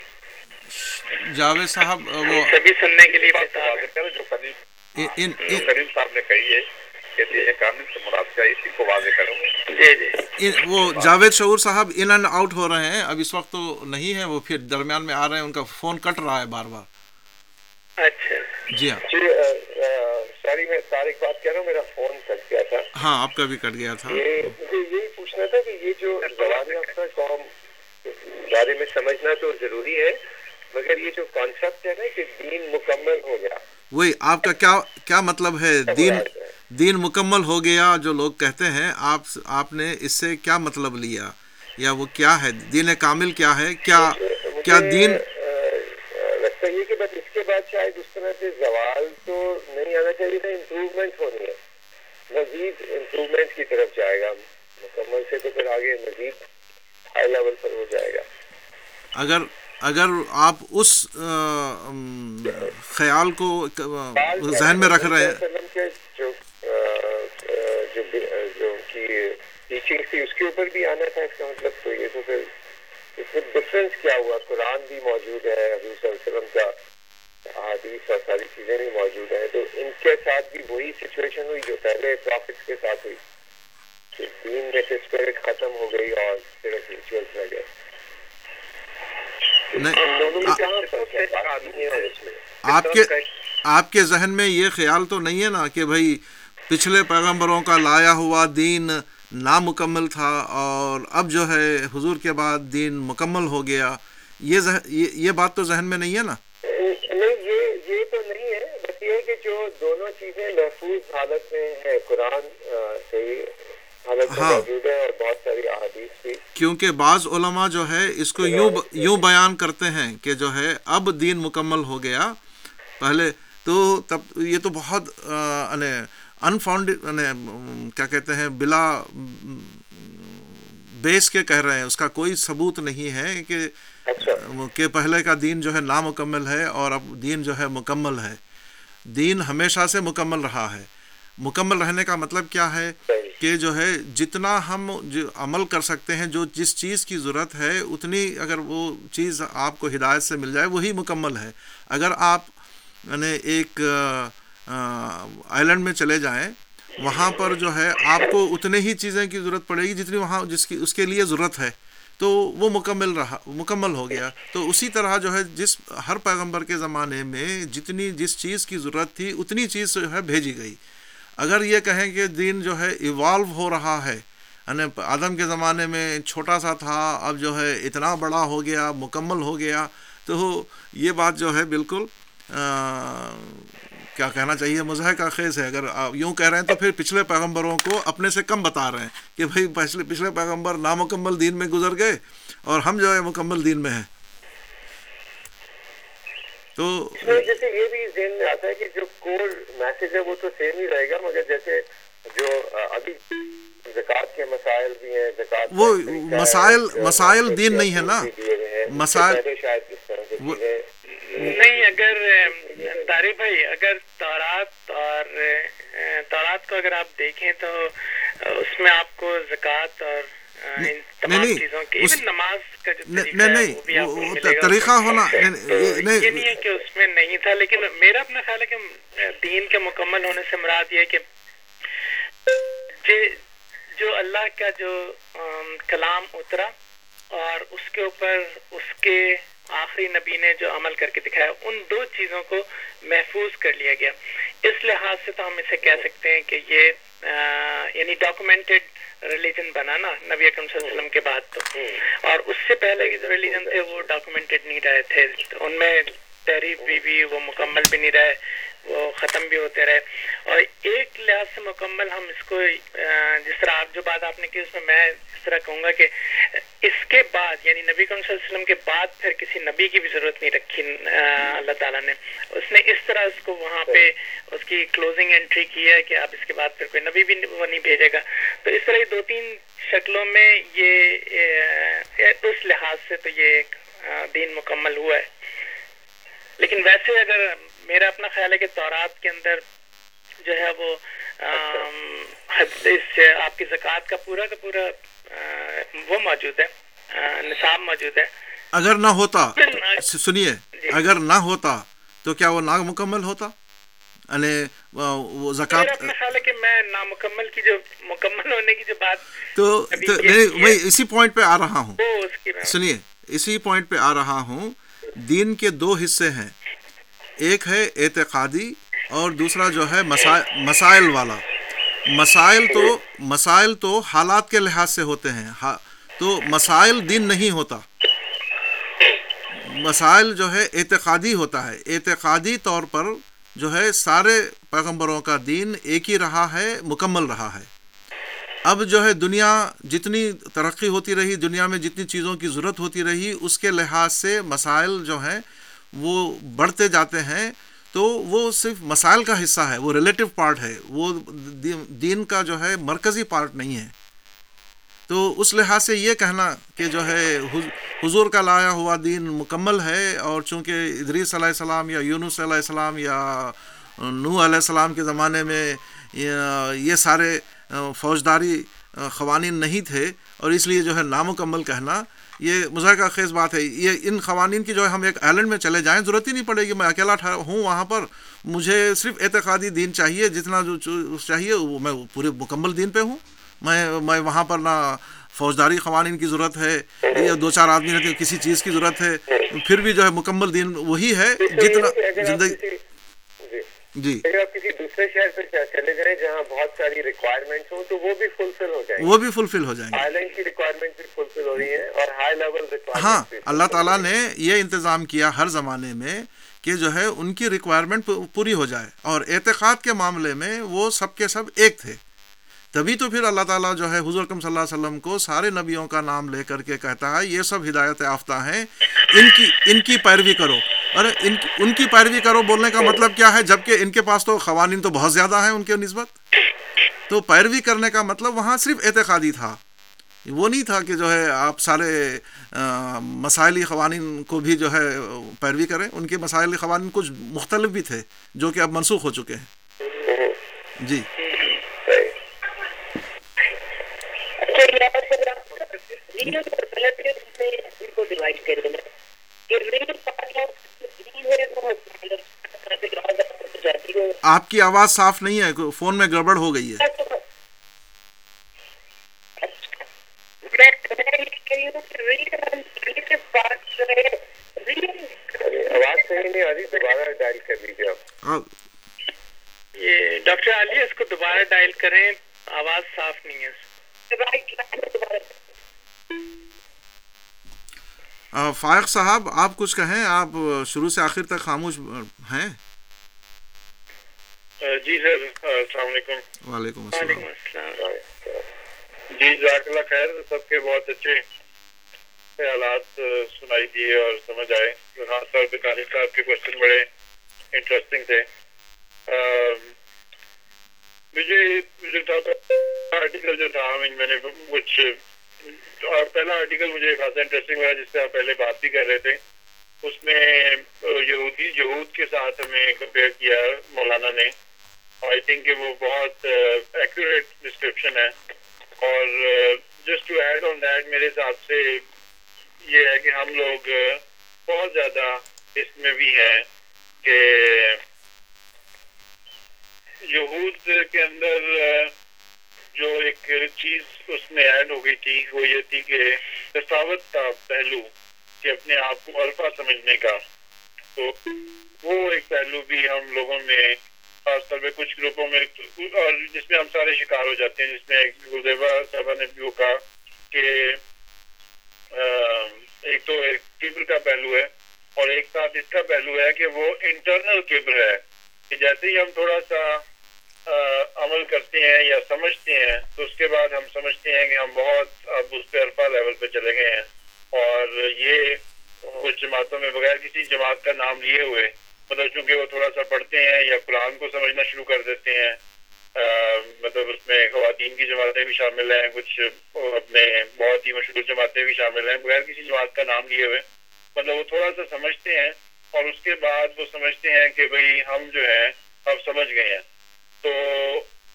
جاوید صاحب وہ سبھی سننے کے لیے جو کریم صاحب نے کہی ہے جی جی۔ وہ جاوید شعور صاحب ان اینڈ آؤٹ ہو رہے ہیں۔ اب اس وقت تو نہیں ہے وہ پھر درمیان میں آ رہے ہیں ان کا فون کٹ رہا ہے بار بار۔ اچھا۔ جی ہاں۔ سوری میں طارق بات کر رہا ہوں میرا فون کٹ گیا تھا۔ ہاں آپ کا بھی کٹ گیا تھا۔ مجھے یہی پوچھنا تھا کہ یہ جو زبان یافتہ قوم بارے میں سمجھنا تو ضروری ہے مگر یہ جو کانسیپٹ ہے نا کہ دین مکمل ہو گیا۔ وہی آپ کا کیا کیا مطلب ہے؟ دین دین مکمل ہو گیا جو لوگ کہتے ہیں آپ آپ نے اس سے کیا مطلب لیا؟ یا وہ کیا ہے؟ دین کامل کیا ہے؟ کیا کیا دین یہ کہ بس اس کے بعد شاید اس طرح سے زوال تو نہیں آنا چاہیے تھا امپروومنٹ ہونی ہے۔ مزید امپروومنٹ کی طرف جائے گا۔ مکمل سے تو پھر آگے مزید ہائی لیول پر ہو جائے گا۔ اگر اگر آپ اس خیال کو ذہن میں رکھ رہے ہیں۔ جو جو کی ٹیچنگ تھی اس کے اوپر بھی آنا تھا اس کا مطلب تو یہ تو پھر اس میں ڈفرینس کیا ہوا؟ قرآن بھی موجود ہے حضور صلی اللہ علیہ وسلم کا حادیث اور ساری چیزیں بھی موجود ہیں۔ تو ان کے ساتھ بھی وہی سچویشن ہوئی جو پہلے پرافٹس کے ساتھ ہوئی۔ کہ دین میں سے اسپرٹ ختم ہو گئی اور صرف ریچولس رہ گئے آپ کے آپ کے ذہن میں یہ خیال تو نہیں ہے نا کہ بھائی پچھلے پیغمبروں کا لایا ہوا دین نامکمل تھا اور اب جو ہے حضور کے بعد دین مکمل ہو گیا۔ یہ یہ بات تو ذہن میں نہیں ہے نا؟ نہیں یہ یہ تو نہیں ہے بس یہ کہ جو دونوں چیزیں محفوظ حالت میں ہے قرآن صحیح ہاں۔ کیونکہ بعض علماء جو ہے اس کو یوں یوں بیان کرتے ہیں کہ جو ہے اب دین مکمل ہو گیا۔ پہلے تو تب یہ تو بہت انفاؤنڈ کیا کہتے ہیں بلا بیس کے کہہ رہے ہیں۔ اس کا کوئی ثبوت نہیں ہے کہ کہ پہلے کا دین جو ہے نامکمل ہے اور اب دین جو ہے مکمل ہے۔ دین ہمیشہ سے مکمل رہا ہے۔ مکمل رہنے کا مطلب کیا ہے؟ کہ جو ہے جتنا ہم جو عمل کر سکتے ہیں جو جس چیز کی ضرورت ہے اتنی اگر وہ چیز آپ کو ہدایت سے مل جائے وہی مکمل ہے۔ اگر آپ یعنی ایک آئلینڈ میں چلے جائیں، وہاں پر جو ہے آپ کو اتنے ہی چیزیں کی ضرورت پڑے گی جتنی وہاں جس کی، اس کے لیے ضرورت ہے۔ تو وہ مکمل رہا، مکمل ہو گیا۔ تو اسی طرح جو ہے جس ہر پیغمبر کے زمانے میں جتنی جس چیز کی ضرورت تھی، اتنی چیز جو ہے بھیجی گئی۔ اگر یہ کہیں کہ دین جو ہے ایوالو ہو رہا ہے یعنی آدم کے زمانے میں چھوٹا سا تھا، اب جو ہے اتنا بڑا ہو گیا، مکمل ہو گیا، تو یہ بات جو ہے بالکل کیا کہنا چاہیے؟ مظاہر کا خیز ہے۔ اگر آپ یوں کہہ رہے ہیں تو پھر پچھلے پیغمبروں کو اپنے سے کم بتا رہے ہیں کہ بھائی پچھلے پچھلے پیغمبر نامکمل دین میں گزر گئے اور ہم جو ہے مکمل دین میں ہیں۔ تو جیسے یہ بھی ذہن میں آتا ہے کہ جو کور میسج ہے وہ تو سیم ہی رہے گا، مگر جیسے جو ابھی زکات کے مسائل بھی ہیں زکات وہ مسائل مسائل دین نہیں ہے نا؟ مسائل نہیں اگر تاری بھائی اگر تورات اور تورات کو اگر آپ دیکھیں تو اس میں آپ کو زکوٰۃ اور طریقہ ہونا یہ نہیں ہے کہ اس میں نہیں تھا لیکن میرا اپنا خیال ہے کہ دین کے مکمل ہونے سے مراد یہ کہ جو اللہ کا جو کلام اترا اور اس کے اوپر اس کے آخری نبی نے جو عمل کر کے دکھایا، ان دو چیزوں کو محفوظ کر لیا گیا۔ اس لحاظ سے تو ہم اسے کہہ سکتے ہیں کہ یہ یعنی ڈاکومنٹڈ ریلیجن بنا نا نبی اکرم صلی اللہ علیہ وسلم کے بعد تو۔ اور اس سے پہلے کے جو ریلیجن تھے وہ ڈاکومنٹڈ نہیں رہے تھے۔ ان میں تحریف بھی بھی وہ مکمل بھی نہیں رہے۔ وہ ختم بھی ہوتے رہے۔ اور ایک لحاظ سے مکمل ہم اس کو جس طرح آپ جو بات آپ نے کی، اس میں میں اس طرح کہوں گا کہ اس کے بعد یعنی نبی صلی اللہ علیہ وسلم کے بعد پھر کسی نبی کی بھی ضرورت نہیں رکھی اللہ تعالیٰ نے۔ اس نے اس طرح اس کو وہاں پہ اس کی کلوزنگ انٹری کی ہے کہ اب اس کے بعد پھر کوئی نبی بھی وہ نہیں بھیجے گا۔ تو اس طرح دو تین شکلوں میں یہ اس لحاظ سے تو یہ ایک دین مکمل ہوا ہے۔ لیکن ویسے اگر میرا اپنا خیال ہے کہ تورات کے اندر جو ہے وہ آپ کی زکوٰۃ کا پورا کا پورا وہ موجود ہے نصاب موجود ہے۔ اگر نہ ہوتا سنیے اگر نہ ہوتا تو کیا وہ نامکمل ہوتا؟ یعنی وہ زکات اپنا خیال ہے کہ میں نامکمل کی جو مکمل ہونے کی جو بات تو میں اسی پوائنٹ پہ آ رہا ہوں۔ سنیے اسی پوائنٹ پہ آ رہا ہوں۔ دین کے دو حصے ہیں۔ ایک ہے اعتقادی اور دوسرا جو ہے مسائل والا۔ مسائل تو مسائل تو حالات کے لحاظ سے ہوتے ہیں۔ تو مسائل دین نہیں ہوتا۔ مسائل جو ہے اعتقادی ہوتا ہے۔ اعتقادی طور پر جو ہے سارے پیغمبروں کا دین ایک ہی رہا ہے، مکمل رہا ہے۔ اب جو ہے دنیا جتنی ترقی ہوتی رہی، دنیا میں جتنی چیزوں کی ضرورت ہوتی رہی، اس کے لحاظ سے مسائل جو ہیں وہ بڑھتے جاتے ہیں تو وہ صرف مسائل کا حصہ ہے، وہ ریلیٹو پارٹ ہے۔ وہ دین کا جو ہے مرکزی پارٹ نہیں ہے۔ تو اس لحاظ سے یہ کہنا کہ جو ہے حضور کا لایا ہوا دین مکمل ہے اور چونکہ ادریس علیہ السلام یا یونس علیہ السلام یا نو علیہ السلام کے زمانے میں یہ سارے فوجداری قوانین نہیں تھے اور اس لیے جو ہے نامکمل کہنا یہ مذاکرہ خیز بات ہے۔ یہ ان قوانین کی جو ہے ہم ایک آئلینڈ میں چلے جائیں، ضرورت ہی نہیں پڑے گی۔ میں اکیلا ہوں وہاں پر، مجھے صرف اعتقادی دین چاہیے، جتنا جو چاہیے، وہ میں پورے مکمل دین پہ ہوں۔ میں میں وہاں پر نہ فوجداری قوانین کی ضرورت ہے یا دو چار آدمی رہتے کسی چیز کی ضرورت ہے۔ پھر بھی جو ہے مکمل دین وہی ہے، جتنا زندگی جی۔ جی۔ اگر آپ کسی دوسرے شہر پہ چلے جائیں جہاں بہت ساری ریکوائرمنٹس ہوں تو وہ بھی فلفل ہو جائیں وہ بھی فلفل ہو جائیں لینڈ کی ریکوائرمنٹ بھی فلفل ہو رہی ہے اور ہائی لیول ہاں اللہ تعالیٰ نے یہ انتظام کیا ہر زمانے میں کہ جو ہے ان کی ریکوائرمنٹ پوری ہو جائے۔ اور اعتقاد کے معاملے میں وہ سب کے سب ایک تھے۔ تبھی تو پھر اللہ تعالیٰ جو ہے حضور صلی اللہ علیہ وسلم کو سارے نبیوں کا نام لے کر کے کہتا ہے، یہ سب ہدایت یافتہ ہیں، ان کی ان کی پیروی کرو۔ ارے، ان ان کی پیروی کرو بولنے کا مطلب کیا ہے؟ جبکہ ان کے پاس تو قوانین تو بہت زیادہ ہیں ان کے نسبت۔ تو پیروی کرنے کا مطلب وہاں صرف اعتقادی تھا۔ وہ نہیں تھا کہ جو ہے آپ سارے مسائلی قوانین کو بھی جو ہے پیروی کریں۔ ان کے مسائلی قوانین کچھ مختلف بھی تھے جو کہ اب منسوخ ہو چکے ہیں۔ جی۔ آپ کی آواز صاف نہیں ہے فون میں گڑبڑ ہو گئی ہے ڈاکٹر علی اس کو دوبارہ ڈائل کریں آواز صاف نہیں ہے فائق صاحب آپ کچھ کہیں؟ آپ شروع سے آخر تک خاموش ہیں؟ جی سر السلام علیکم۔ وعلیکم السلام۔ جی جزاک اللہ خیر سب کے بہت اچھے خیالات سنائی دیے اور سمجھ آئے۔ خاص طور پہ طالب صاحب کے کوشچن بڑے انٹرسٹنگ تھے۔ مجھے جو تھا آرٹیکل جو تھا میں نے کچھ، اور پہلا آرٹیکل مجھے خاصا انٹرسٹنگ ہوا جس سے آپ پہلے بات بھی کر رہے تھے۔ اس میں یہودی، یہود کے ساتھ ہمیں کمپیئر کیا مولانا نے۔ آئی تھنک کہ وہ بہت ایکوریٹ ڈسکرپشن ہے۔ اور just to add on that میرے حساب سے یہ ہے کہ ہم لوگ بہت زیادہ اس میں بھی ہیں کہ یہود کے اندر جو ایک چیز اس میں ایڈ ہو گئی تھی، وہ یہ تھی کہ تصاوت کا پہلو کہ اپنے آپ کو الفا سمجھنے کا۔ تو وہ ایک پہلو بھی ہم لوگوں میں، خاص طور پہ کچھ گروپوں میں، اور جس میں ہم سارے شکار ہو جاتے ہیں، جس میں گردیوا صاحبہ نے بھی وہ کہا کہ ایک تو ایک کبر کا پہلو ہے، اور ایک ساتھ اس کا پہلو ہے کہ وہ انٹرنل کبر ہے۔ کہ جیسے ہی ہم تھوڑا سا عمل کرتے ہیں یا سمجھتے ہیں، تو اس کے بعد ہم سمجھتے ہیں کہ ہم بہت اب اس پہ الفا لیول پہ چلے گئے ہیں۔ اور یہ کچھ جماعتوں میں بغیر کسی جماعت کا نام لیے ہوئے مطلب چونکہ وہ تھوڑا سا پڑھتے ہیں یا قرآن کو سمجھنا شروع کر دیتے ہیں۔ مطلب اس میں خواتین کی جماعتیں بھی شامل ہیں، کچھ اپنے بہت ہی مشہور جماعتیں بھی شامل ہیں، بغیر کسی جماعت کا نام لیے ہوئے۔ مطلب وہ تھوڑا سا سمجھتے ہیں اور اس کے بعد وہ سمجھتے ہیں کہ بھائی ہم جو ہے اب سمجھ گئے ہیں۔ تو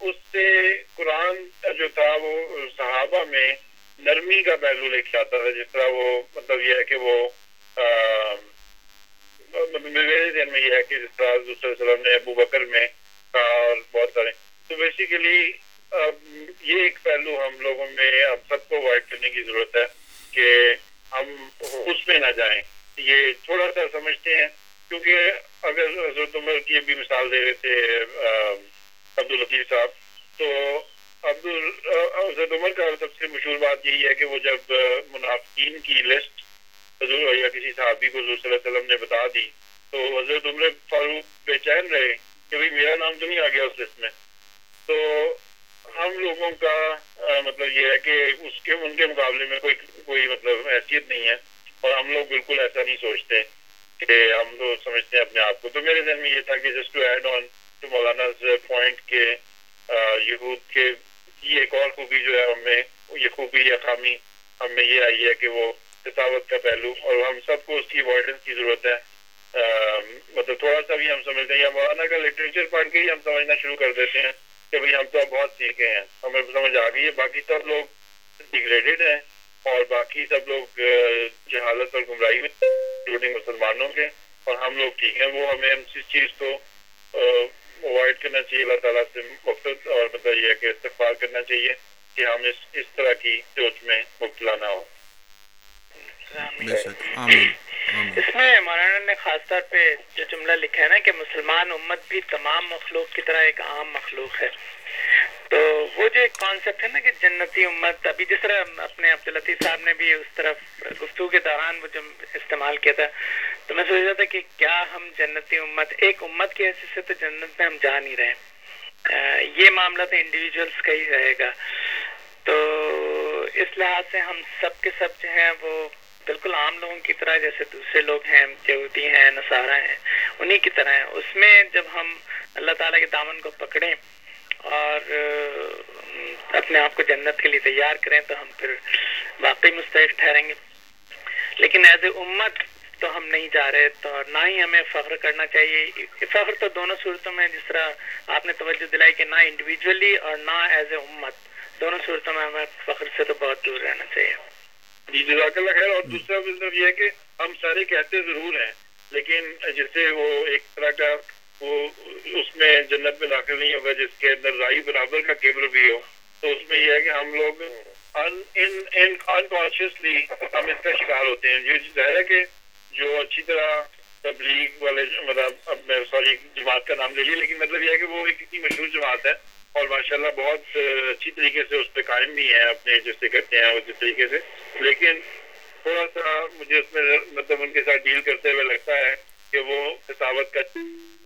اس سے قرآن جو تھا وہ صحابہ میں نرمی کا پہلو لے کے آتا تھا، جس طرح وہ مطلب یہ ہے کہ وہ مطلب میرے ذہن میں یہ ہے کہ جس طرح دوسرے وسلم نے ابو بکر میں کہا اور بہت سارے۔ تو بیسیکلی یہ ایک پہلو ہم لوگوں میں اب سب کو اوائڈ کرنے کی ضرورت ہے کہ ہم اس میں نہ جائیں۔ یہ تھوڑا سا سمجھتے ہیں، کیونکہ اگر حضرت عمر کی بھی مثال دے رہے تھے عبد عبدالطیف صاحب، تو عبد حضرت عمر کا سب سے مشہور بات یہی ہے کہ وہ جب منافقین کی لسٹ حضور یا کسی صحابی کو حضور صلی اللہ علیہ وسلم نے بتا دی، تو حضرت عمر فاروق بے چین رہے کہ بھائی میرا نام تو نہیں آ گیا اس لسٹ میں۔ تو ہم لوگوں کا مطلب یہ ہے کہ اس کے، ان کے مقابلے میں کوئی کوئی مطلب حیثیت نہیں ہے، اور ہم لوگ بالکل ایسا نہیں سوچتے کہ ہم تو سمجھتے ہیں اپنے آپ کو۔ تو میرے ذہن میں یہ تھا کہ just to add on Maulana point کہ آ، یہود کے یہ ایک اور خوبی جو ہے ہمیں یہ خوبی یا خامی ہمیں یہ آئی ہے کہ وہ کتابت کا پہلو اور ہم سب کو اس کی اوائڈنس کی ضرورت ہے۔ مطلب تھوڑا سا بھی ہم سمجھتے ہیں یا مولانا کا لٹریچر پڑھ کے ہی ہم سمجھنا شروع کر دیتے ہیں کہ بھائی ہم تو اب بہت سیکھے ہیں۔ ہمیں سمجھ آ گئی ہے باقی سب لوگ ڈیگریڈیڈ ہیں اور باقی سب لوگ جہالت اور گمراہی میں انکلوڈنگ مسلمانوں کے اور ہم لوگ ٹھیک ہیں وہ ہمیں اس چیز کو اوائڈ کرنا چاہیے اللہ تعالیٰ سے مقصد اور مطلب یہ ہے کہ استغفار کرنا چاہیے کہ ہم اس اس طرح کی سوچ میں مبتلا نہ آمین۔ اس میں مولانا نے خاص طور پہ جو جملہ لکھا ہے نا کہ مسلمان امت بھی تمام مخلوق کی طرح ایک عام مخلوق ہے۔ تو وہ جو ایک کانسیپٹ ہے نا کہ جنتی امت ابھی جس طرح اپنے عبداللطیف صاحب نے بھی اس طرف گفتگو کے دوران وہ جو استعمال کیا تھا۔ تو میں سوچ رہا تھا کہ کیا ہم جنتی امت ایک امت کی حیثیت سے تو جنت میں ہم جا نہیں رہے۔ آ، یہ معاملہ تو انڈیویجولس کا ہی رہے گا۔ تو اس لحاظ سے ہم سب کے سب جو ہیں وہ بالکل عام لوگوں کی طرح جیسے دوسرے لوگ ہیں یہودی ہیں نصارہ ہیں انہی کی طرح ہیں۔ اس میں جب ہم اللہ تعالیٰ کے دامن کو پکڑیں اور اپنے آپ کو جنت کے لیے تیار کریں تو ہم پھر واقعی مستحق ٹھہریں گے۔ لیکن ایز اے امت تو ہم نہیں جا رہے، تو نہ ہی ہمیں فخر کرنا چاہیے۔ فخر تو دونوں صورتوں میں، جس طرح آپ نے توجہ دلائی کہ نہ انڈیویجولی اور نہ ایز اے امت، دونوں صورتوں میں ہمیں فخر سے تو بہت دور رہنا چاہیے۔ جی جزاک اللہ خیر۔ اور دوسرا مطلب یہ ہے کہ ہم سارے کہتے ضرور ہیں، لیکن جیسے وہ ایک طرح کا وہ اس میں جنت میں داخل نہیں ہوگا، جس کے اندر رائی برابر کا کیبل بھی ہو، تو اس میں یہ ہے کہ ہم لوگ انکانشیسلی ہم اس کا شکار ہوتے ہیں۔ یہ ظاہر ہے کہ جو اچھی طرح تبلیغ والے مطلب اب میں سوری جماعت کا نام لے لیا، لیکن مطلب یہ ہے کہ وہ ایک اتنی مشہور جماعت ہے اور ماشاءاللہ بہت اچھی طریقے سے اس پہ قائم بھی ہیں اپنے جیسے کرتے ہیں اسی طریقے سے۔ لیکن تھوڑا سا مجھے اس میں مطلب ان کے ساتھ ڈیل کرتے ہوئے لگتا ہے کہ وہ حسابت کا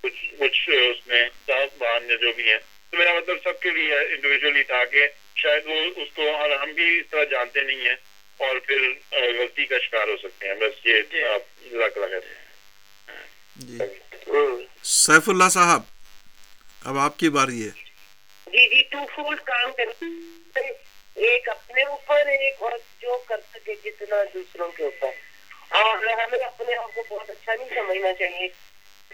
کچھ کچھ اس میں صاحب بہان جو بھی ہیں۔ تو میرا مطلب سب کے لیے انڈیویجلی تھا کہ شاید وہ اس کو اور ہم بھی اس طرح جانتے نہیں ہیں۔ اور پھر غلطی کا شکار ہو سکتے ہیں۔ بس یہ آپ جزاک اللہ خیر۔ جی۔ سیف اللہ صاحب اب آپ کی باری ہے۔ جی جی ٹو فول کام کرتے ایک اپنے اوپر ایک اور جو کر سکے جتنا دوسروں کے اوپر۔ اور ہمیں اپنے آپ کو بہت اچھا نہیں سمجھنا چاہیے۔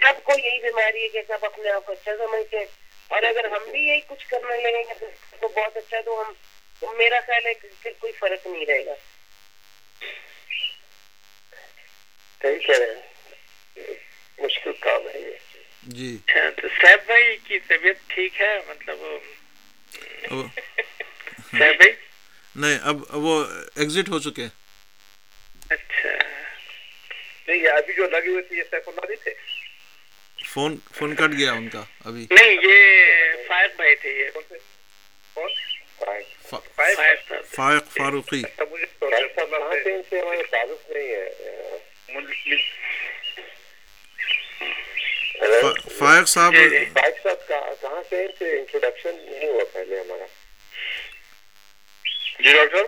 سب کو یہی بیماری ہے کہ سب اپنے آپ کو اچھا سمجھتے ہیں۔ اور اگر ہم بھی یہی کچھ کرنے لگیں گے تو بہت اچھا تو ہم میرا خیال ہے کہ پھر کوئی فرق نہیں رہے گا۔ صحیح کہہ رہے ہیں مشکل کام ہے یہ جی۔ تو صاحب بھائی کی طبیعت ٹھیک ہے؟ مطلب صاحب بھائی؟ نہیں اب وہ ایگزٹ ہو چکے اچھا۔ نہیں ابھی جو لگے ہوئے تھے یہ سیف اللہ نہیں تھے فون فون کٹ گیا ان کا ابھی۔ نہیں یہ فائق بھائی تھے یہ۔ کون؟ فائق صاحب فائق فاروقی۔ صاحب فائق صاحب جی جی فائق صاحب کہاں کہاں سے ان سے انٹروڈکشن نہیں ہوا پہلے ہمارا۔ جی ڈاکٹر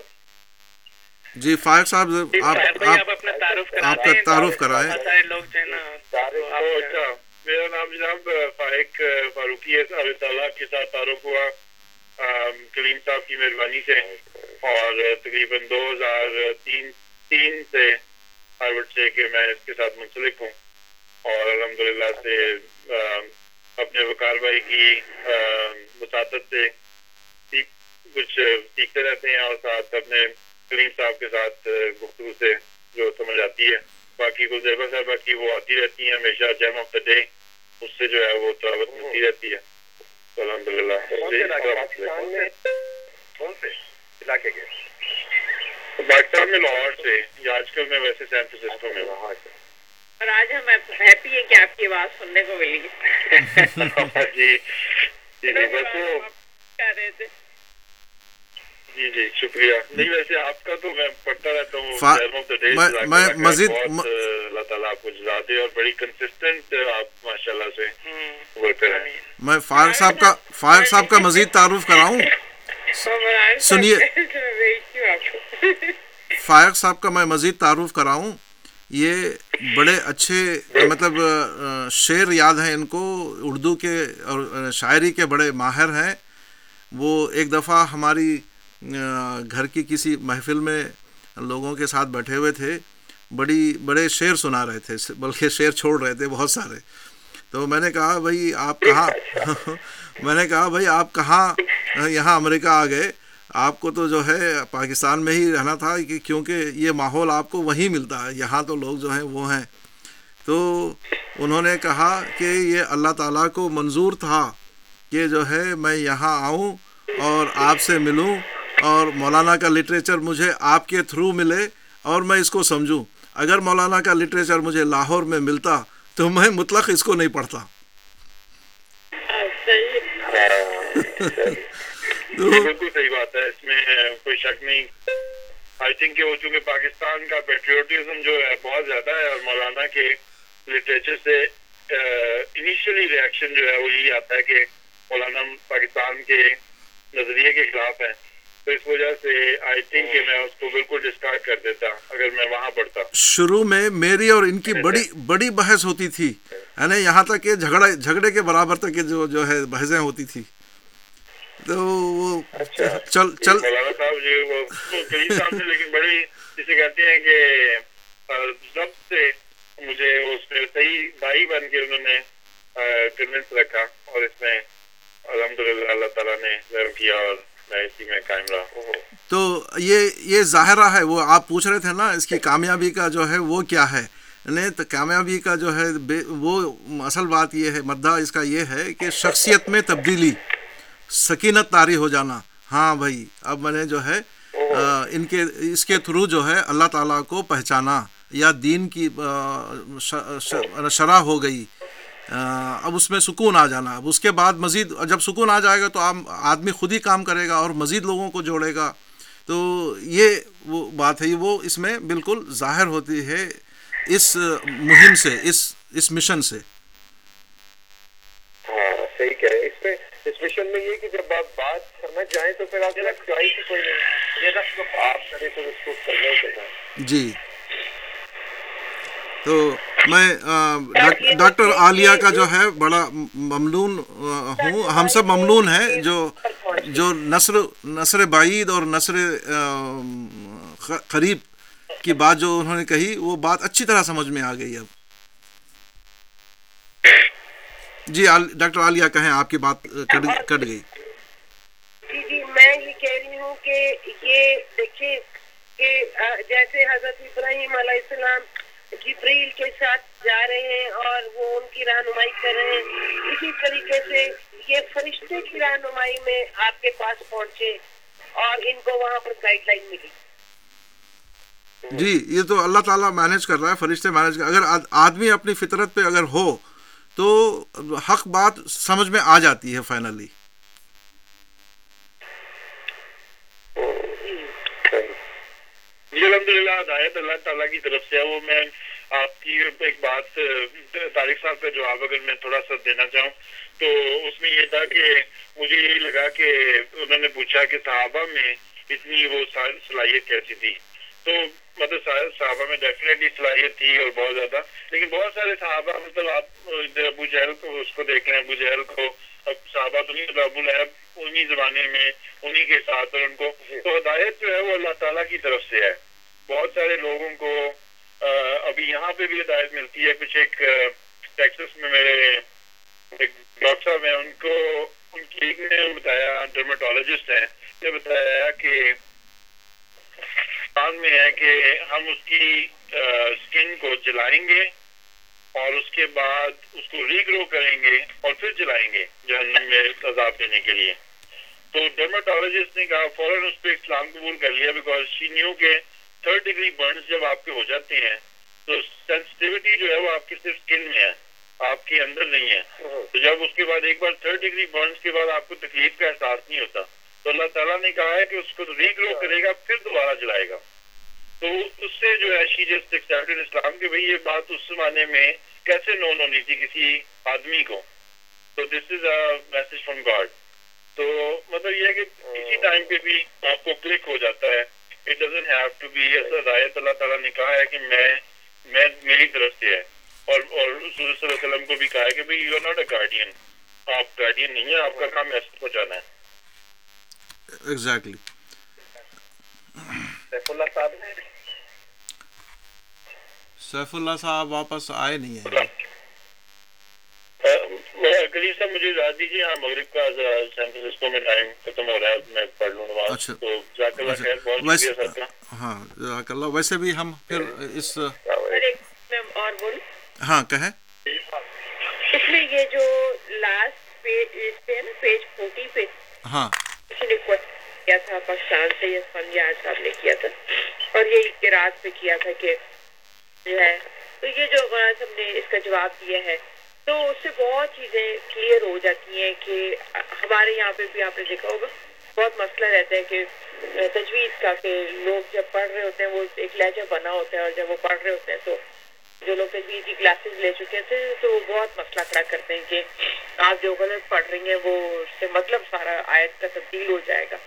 جی فائق صاحب جی، آپ کا ہیں تعارف کرائیں۔ او اچھا میرا نام جناب فائق فاروقی ہے اللہ تعالیٰ کے ساتھ تعارف ہوا۔ آم، کلیم صاحب کی مہربانی سے اور تقریباً دو ہزار تین تین سے ہارورڈ سے کہ میں اس کے ساتھ منسلک ہوں اور الحمدللہ سے اپنے وقار بھائی کی مساطت سے کچھ سیکھتے رہتے ہیں اور ساتھ اپنے کلیم صاحب کے ساتھ گفتگو سے جو سمجھ آتی ہے۔ باقی گلزیبہ صاحبہ کی وہ آتی رہتی ہیں ہمیشہ جیم آف دا ڈے اس سے جو ہے وہ تلاوت ملتی رہتی ہے۔ الحمد للہ میں علاقے کے لاہور سے یا آج کل میں ویسے سین فرانسسکو میں ہوں وہاں سے اور آج ہم ہیپی ہیں کہ آپ کی آواز سننے کو ملی جی جی جی بس وہ کر رہے تھے جی جی شکریہ۔ نہیں ویسے آپ کا تو میں پڑھتا رہتا ہوں میں- مزید- اللہ تعالیٰ آپ کو جزا دے اور بڑی کنسسٹنٹ آپ ماشاء اللہ سے ورکر ہیں میں فائق صاحب کا فائق صاحب کا مزید تعارف کراؤں۔ سنیے۔ فائق صاحب کا میں مزید تعارف کراؤں۔ یہ بڑے اچھے مطلب شعر یاد ہیں ان کو۔ اردو کے اور شاعری کے بڑے ماہر ہیں۔ وہ ایک دفعہ ہماری گھر کی کسی محفل میں لوگوں کے ساتھ بیٹھے ہوئے تھے، بڑی، بڑے شعر سنا رہے تھے، بلکہ شعر چھوڑ رہے تھے بہت سارے۔ تو میں نے کہا، بھائی، آپ کہاں؟ میں نے کہا، بھائی، آپ کہاں یہاں امریکہ آ گئے؟ آپ کو تو جو ہے پاکستان میں ہی رہنا تھا، کہ کیونکہ یہ ماحول آپ کو وہیں ملتا ہے، یہاں تو لوگ جو ہیں وہ ہیں۔ تو انہوں نے کہا کہ یہ اللہ تعالیٰ کو منظور تھا کہ جو ہے میں یہاں آؤں اور آپ سے ملوں۔ اور مولانا کا لٹریچر مجھے آپ کے تھرو ملے اور میں اس کو سمجھوں۔ اگر مولانا کا لٹریچر مجھے لاہور میں ملتا تو میں مطلق اس کو نہیں پڑھتا۔ بالکل صحیح بات ہے۔ اس میں کوئی شک نہیں۔ آئی تھنک کہ وہ چونکہ پاکستان کا پیٹریوٹزم جو ہے بہت زیادہ ہے اور مولانا کے لٹریچر سے انیشلی ریئیکشن جو ہے وہ یہی آتا ہے کہ مولانا پاکستان کے نظریے کے خلاف ہے۔ تو اس وجہ سے آئی تھنک کہ میں اس کو بالکل ڈسکارڈ کر دیتا اگر میں وہاں پڑھتا۔ شروع میں میری اور ان کی بڑی بڑی بحث ہوتی تھی۔ یعنی یہاں تک کہ جھگڑا جھگڑے کے برابر تک جو جو ہے بحثیں ہوتی تھی۔ تو وہ چل چل۔ مولانا صاحب جی وہ کئی لیکن بڑی جسے کہتے ہیں کہ سے مجھے اس میں صحیح بھائی بن کے انہوں نے رکھا اور اس میں الحمد للہ اللہ تعالیٰ نے ضرور کیا اور میں اسی میں قائم رہا تو یہ یہ ظاہرہ ہے، وہ آپ پوچھ رہے تھے نا، اس کی کامیابی کا جو ہے، وہ کیا ہے؟ نہیں تو کامیابی کا جو ہے وہ اصل بات یہ ہے، مدعا اس کا یہ ہے کہ شخصیت میں تبدیلی، سکینت طاری ہو جانا۔ ہاں بھائی، اب میں نے جو ہے ان کے، اس کے تھرو جو ہے، اللہ تعالیٰ کو پہچانا، یا دین کی شرح ہو گئی۔ اب اس میں سکون آ جانا۔ اب اس کے بعد مزید جب سکون آ جائے گا تو آدمی خود ہی کام کرے گا اور مزید لوگوں کو جوڑے گا۔ تو یہ وہ بات ہے وہ اس میں بالکل ظاہر ہوتی ہے اس مہم سے اس اس مشن سے۔ ہاں صحیح کہہ رہے اس میں اس مشن میں یہ کہ جب آپ بات سمجھ جائیں تو پھر آپ چوائس ہی کوئی نہیں آپ کرے تو اس کو کرنا ہی کرنا جی۔ تو میں ڈاکٹر عالیہ کا جو ہے بڑا ممنون ہوں۔ ہم سب ممنون ہیں جو جو نثر نثر بعید اور نثر قریب کی بات جو انہوں نے کہی وہ بات اچھی طرح سمجھ میں آ گئی اب۔ جی ڈاکٹر عالیہ کہیں آپ کی بات کٹ گئی؟ جی جی میں یہ کہہ رہی ہوں کہ یہ دیکھیے کہ جیسے حضرت ابراہیم علیہ السلام جبریل کے ساتھ جا رہے ہیں اور وہ ان کی رہنمائی کر رہے ہیں۔ اسی طریقے سے یہ فرشتے کی رہنمائی میں آپ کے پاس پہنچے اور ان کو وہاں پر گائیڈ لائن ملی۔ جی یہ تو اللہ تعالیٰ مینج کر رہا ہے، فرشتے مینج کر اگر آدمی اپنی فطرت پہ اگر ہو تو حق بات سمجھ میں آ جاتی ہے فائنلی جی الحمد للہ ہدایت اللہ تعالیٰ کی طرف سے ہے، وہ میں آپ کی ایک بات طارق صاحب کا جواب اگر میں تھوڑا سا دینا چاہوں، تو اس میں یہ تھا کہ مجھے یہی لگا کہ انہوں نے پوچھا کہ صحابہ میں اتنی وہ صلاحیت کیسی تھی۔ تو مطلب صحابہ میں ڈیفینیٹلی صلاحیت تھی اور بہت زیادہ۔ لیکن بہت سارے صحابہ مطلب آپ ابو جہل کو اس کو دیکھ لیں، ابو جہل کو، اب صحابہ تو نہیں ابو لہب انہیں زمانے میں انہیں کے ساتھ اور ان کو۔ تو ہدایت جو ہے وہ اللہ تعالیٰ کی طرف سے ہے۔ بہت سارے لوگوں کو ابھی یہاں پہ بھی ہدایت ملتی ہے۔ کچھ ایک ٹیکسس میں میرے ایک ڈاکٹر صاحب ہیں، ان کو، ان کی ایک نے بتایا ڈرمیٹولوجسٹ ہیں یہ بتایا کہ میں ہے کہ ہم اس کی اسکن کو جلائیں گے اور اس کے بعد اس کو ریگرو کریں گے اور پھر جلائیں گے جہنم میں عذاب دینے کے لیے۔ تو ڈرمیٹولوجسٹ نے کہا فوراً اس پہ اسلام قبول کر لیا بیکاز شی نیو کے تھرڈ ڈگری برنس جب آپ کے ہو جاتے ہیں تو سینسٹیوٹی جو ہے وہ آپ کی صرف اسکن میں ہے آپ کے اندر نہیں ہے۔ تو جب اس کے بعد ایک بار تھرڈ ڈگری برنس کے بعد آپ کو تکلیف کا احساس نہیں ہوتا۔ تو اللہ تعالیٰ نے کہا ہے کہ اس کو ریگرو کرے گا، پھر دوبارہ جلائے گا۔ تو اس سے جو ہے شی اسلام کہ بھئی، یہ بات اس زمانے میں کیسے نون ہونی تھی کسی آدمی کو۔ تو this is a message from God تو مطلب یہ ہے کہ کسی ٹائم پہ بھی آپ کو کلک ہو جاتا ہے۔ It doesn't have to be ہدایت۔ اللہ تعالیٰ نے کہا ہے کہ میں میں میری طرف سے ہے۔ اور اور صلی اللہ علیہ وسلم کو بھی کہا ہے کہ بھئی you are not a guardian آپ گارڈین نہیں ہیں، آپ کا کام میسج پہنچانا ہے۔ ایگزیکٹلی سیف اللہ صاحب نے سیف اللہ صاحب واپس آئے نہیں ہیں۔ مجھے دیجیے ہاں مغرب کا سین فرانسسکو میں ٹائم ختم ہو رہا ہے میں پڑھ لوں نماز۔ اچھا۔ تو جزاک اللہ خیر بہت ویسے شکریہ سر کا۔ ہاں جزاک اللہ۔ ویسے بھی ہم پھر اس اور بولوں ہاں کہیں اس میں یہ جو لاسٹ پیج پہ ہے نا پیج فورٹی پہ۔ ہاں۔ کسی نے کیا تھا پاکستان سے یہ سنجاد صاحب نے کیا تھا۔ اور یہ راز پہ کیا تھا کہ جو ہے، تو یہ جو غرض ہم نے اس کا جواب دیا ہے، تو اس سے بہت چیزیں کلیئر ہو جاتی ہیں کہ ہمارے یہاں پہ بھی آپ نے دیکھا ہوگا۔ بہت مسئلہ رہتا ہے کہ تجویز کا کہ لوگ جب پڑھ رہے ہوتے ہیں، وہ ایک لہجہ بنا ہوتا ہے اور جب وہ پڑھ رہے ہوتے ہیں تو جو لوگ تجویز کی کلاسز لے چکے تھے تو وہ بہت مسئلہ کھڑا کرتے ہیں کہ آپ جو غلط پڑھ رہی ہیں وہ اس سے مطلب سارا آیت کا تبدیل ہو جائے گا۔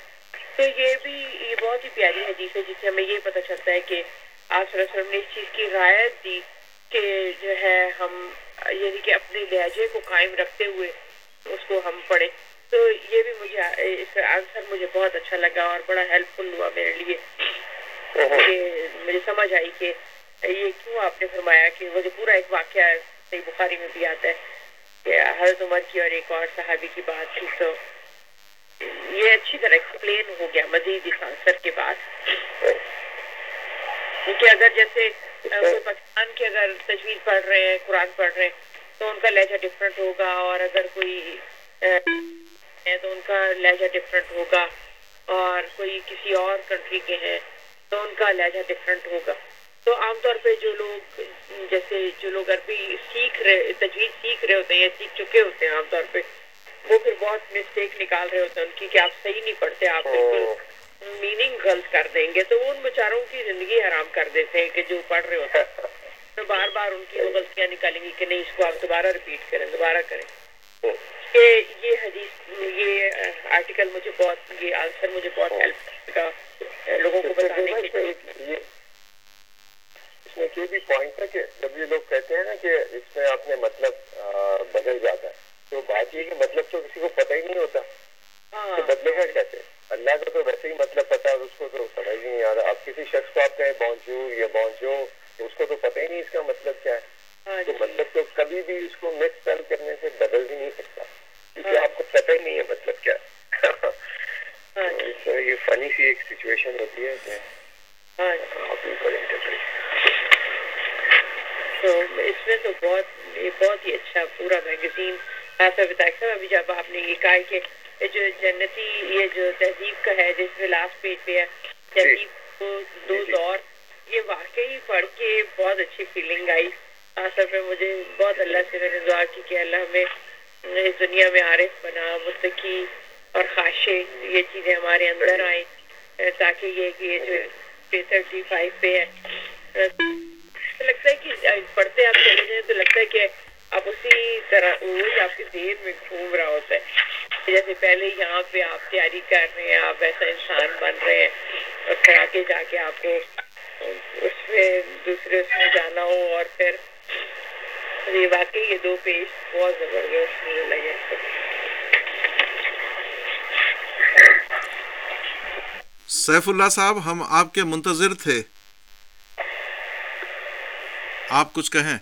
تو یہ بھی یہ بہت ہی پیاری حدیث ہے جس سے ہمیں یہ پتہ چلتا ہے کہ آپ صلی اللہ علیہ وسلم نے اس چیز کی رعایت دی کہ جو ہے ہم یعنی کہ اپنے لہجے کو قائم رکھتے ہوئے اس کو ہم پڑھیں۔ تو یہ بھی مجھے اس کا آنسر مجھے بہت اچھا لگا اور بڑا ہیلپ فل ہوا میرے لیے۔ کہ مجھے سمجھ آئی کہ یہ کیوں آپ نے فرمایا کہ وہ جو پورا ایک واقعہ صحیح بخاری میں بھی آتا ہے کہ حضرت عمر کی اور ایک اور صحابی کی بات تھی تو یہ اچھی طرح ایکسپلین ہو گیا مزید اس آنسر کے بعد۔ کیونکہ اگر جیسے کوئی پاکستان کے اگر تجویز پڑھ رہے ہیں قرآن پڑھ رہے ہیں تو ان کا لہجہ ڈفرینٹ ہوگا اور اگر کوئی ہے تو ان کا لہجہ ڈفرینٹ ہوگا اور کوئی کسی اور کنٹری کے ہیں تو ان کا لہجہ ڈفرینٹ ہوگا۔ تو عام طور پہ جو لوگ جیسے جو لوگ عربی سیکھ رہے تجویز سیکھ رہے ہوتے ہیں یا سیکھ چکے ہوتے ہیں عام طور پہ وہ پھر بہت مسٹیک نکال رہے ہوتے ہیں ان کی کہ آپ صحیح نہیں پڑھتے آپ بالکل میننگ غلط کر دیں گے۔ تو وہ ان بیچاروں کی زندگی حرام کر دیتے ہیں کہ جو پڑھ رہے ہوتے ہیں۔ تو بار بار ان کی وہ غلطیاں نکالیں گی کہ نہیں اس کو آپ دوبارہ ریپیٹ کریں دوبارہ کریں۔ کہ یہ حدیث یہ آرٹیکل مجھے بہت یہ آنسر مجھے بہت ہیلپ کا لوگوں کو بتانے کے لیے۔ اس میں یہ بھی پوائنٹ ہے کہ جب یہ لوگ کہتے ہیں نا کہ اس میں آپ نے مطلب بدل جاتا ہے تو بات یہ کہ مطلب تو کسی کو پتہ ہی نہیں ہوتا۔ تو بدلے گا کیسے اللہ کا تو ویسے ہی مطلب پتا ہے اس کو تو سمجھ نہیں آ رہا آپ کسی شخص کو آپ کہیں بونجو یا بونجو اس کو تو پتہ ہی نہیں اس کا مطلب کیا ہے۔ تو مطلب تو کبھی بھی اس کو مکس اسپیل کرنے سے بدل بھی نہیں سکتا۔ کیونکہ آپ کو پتہ ہی نہیں ہے مطلب کیا۔ ہے یہ فنی سی ایک سچویشن ہوتی ہے کہ آپ تو اس میں تو بہت یہ بہت ہی اچھا پورا میگزین ابھی جب آپ نے یہ کہا کہ جو جنتی یہ جو تہذیب کا ہے جس میں لاسٹ پیج پہ ہے تہذیب کو دو دور یہ واقعی پڑھ کے بہت اچھی فیلنگ آئی۔ اصل میں مجھے بہت اللہ سے میں نے دعا کی کہ اللہ ہمیں اس دنیا میں عارف بنا متقی اور خاشے یہ چیزیں ہمارے اندر آئیں تاکہ یہ کہ یہ جو تھرٹی فائیو پہ ہے۔ لگتا ہے کہ پڑھتے آپ چلے جائیں تو لگتا ہے کہ آپ اسی طرح وہی آپ کے ذہن میں گھوم رہا ہوتا ہے جیسے پہلے یہاں پہ آپ تیاری کر رہے ہیں آپ ایسا انسان بن رہے ہیں اور پھر آگے جا کے آپ کو اس میں دوسرے اس میں جانا ہو اور پھر یہ واقعی یہ دو پیج بہت زبردست مجھے لگے سیف اللہ صاحب، ہم آپ کے منتظر تھے۔ آپ کچھ کہیں۔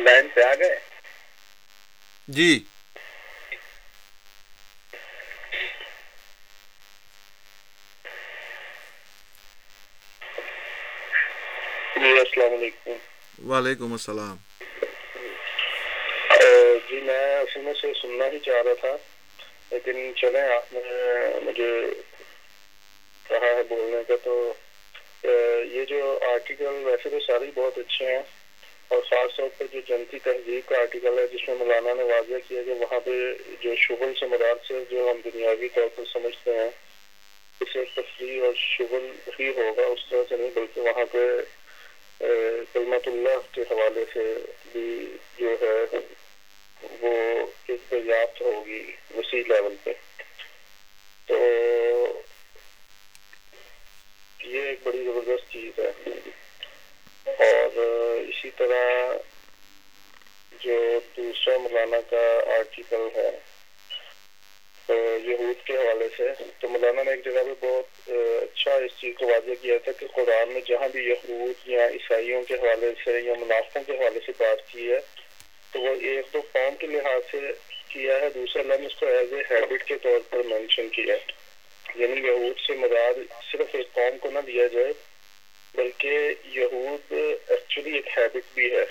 لائن پہ آ گئے؟ جی۔ جی السلام علیکم۔ وعلیکم السلام۔ جی میں اسی میں سے سننا ہی چاہ رہا تھا۔ لیکن چلیں آپ نے مجھے کہا ہے بولنے کا تو یہ جو آرٹیکل ویسے تو سارے بہت اچھے ہیں، اور خاص طور پہ جو جنتی تہذیب کا آرٹیکل ہے، جس میں مولانا نے واضح کیا کہ وہاں پہ جو شغل سے مراد سے جو ہم دنیاوی طور پر سمجھتے ہیں، اسے تفریح اور شغل ہی ہوگا، اس طرح سے نہیں بلکہ وہاں پہ کلمت اللہ کے حوالے سے بھی جو ہے وہ ایک دریافت ہوگی اسی لیول پہ تو یہ ایک بڑی زبردست چیز ہے اور اسی طرح جو دوسرا مولانا کا آرٹیکل ہے یہود کے حوالے سے تو مولانا نے ایک جگہ پہ بہت اچھا اس چیز کو واضح کیا تھا کہ قرآن میں جہاں بھی یہود یا عیسائیوں کے حوالے سے یا منافقوں کے حوالے سے بات کی ہے تو وہ ایک تو قوم کے لحاظ سے کیا ہے دوسرا اللہ نے اس کو ایز اے ہیبٹ کے طور پر مینشن کیا ہے یعنی یہود سے مراد صرف ایک قوم کو نہ دیا جائے بلکہ یہود ایکچولی ایک ہیبٹ بھی ہے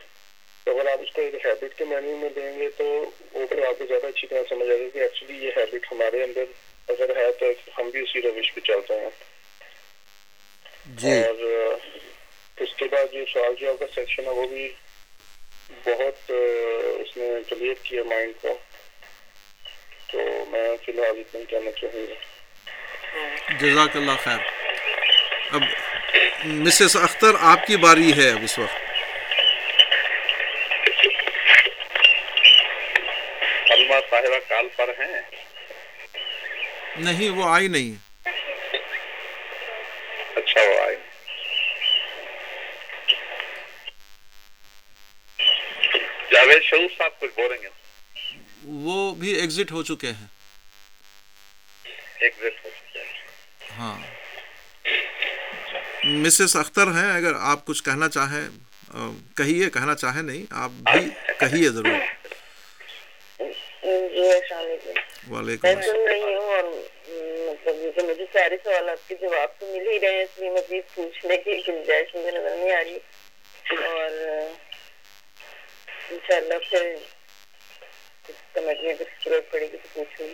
تو اگر آپ اس کو ایک ہیبٹ کے معنی میں دیں گے تو وہ پھر آپ کو زیادہ اچھی طرح سمجھ آئے گا کہ ایکچولی یہ ہیبٹ ہمارے اندر اگر ہے تو ہم بھی اسی روش پہ چلتے ہیں جی اور اس کے بعد جو سوال جواب کا سیکشن ہے وہ بھی بہت اس نے کلیئر کیا مائنڈ کو تو میں فی الحال اتنا کہنا چاہوں گا جزاک اللہ خیر اب مسز اختر آپ کی باری ہے اب اس وقت کال پر ہیں نہیں وہ آئی نہیں اچھا وہ آئی جاوید صاحب کچھ بولیں گے وہ بھی ایگزٹ ہو چکے ہیں ایگزٹ ہو چکے ہیں ہاں مسز اختر ہیں اگر آپ کچھ کہنا چاہیں کہیے کہنا چاہیں نہیں آپ بھی کہیے ضرور۔ جی السلام علیکم۔ وعلیکم اور مطلب مجھے سارے سوالات کے جواب تو مل ہی رہے ہیں اس لیے مزید پوچھنے کی گنجائش مجھے نظر نہیں آ رہی۔ اور انشاءاللہ پھر سمجھنے کی ضرورت پڑے گی تو پوچھوں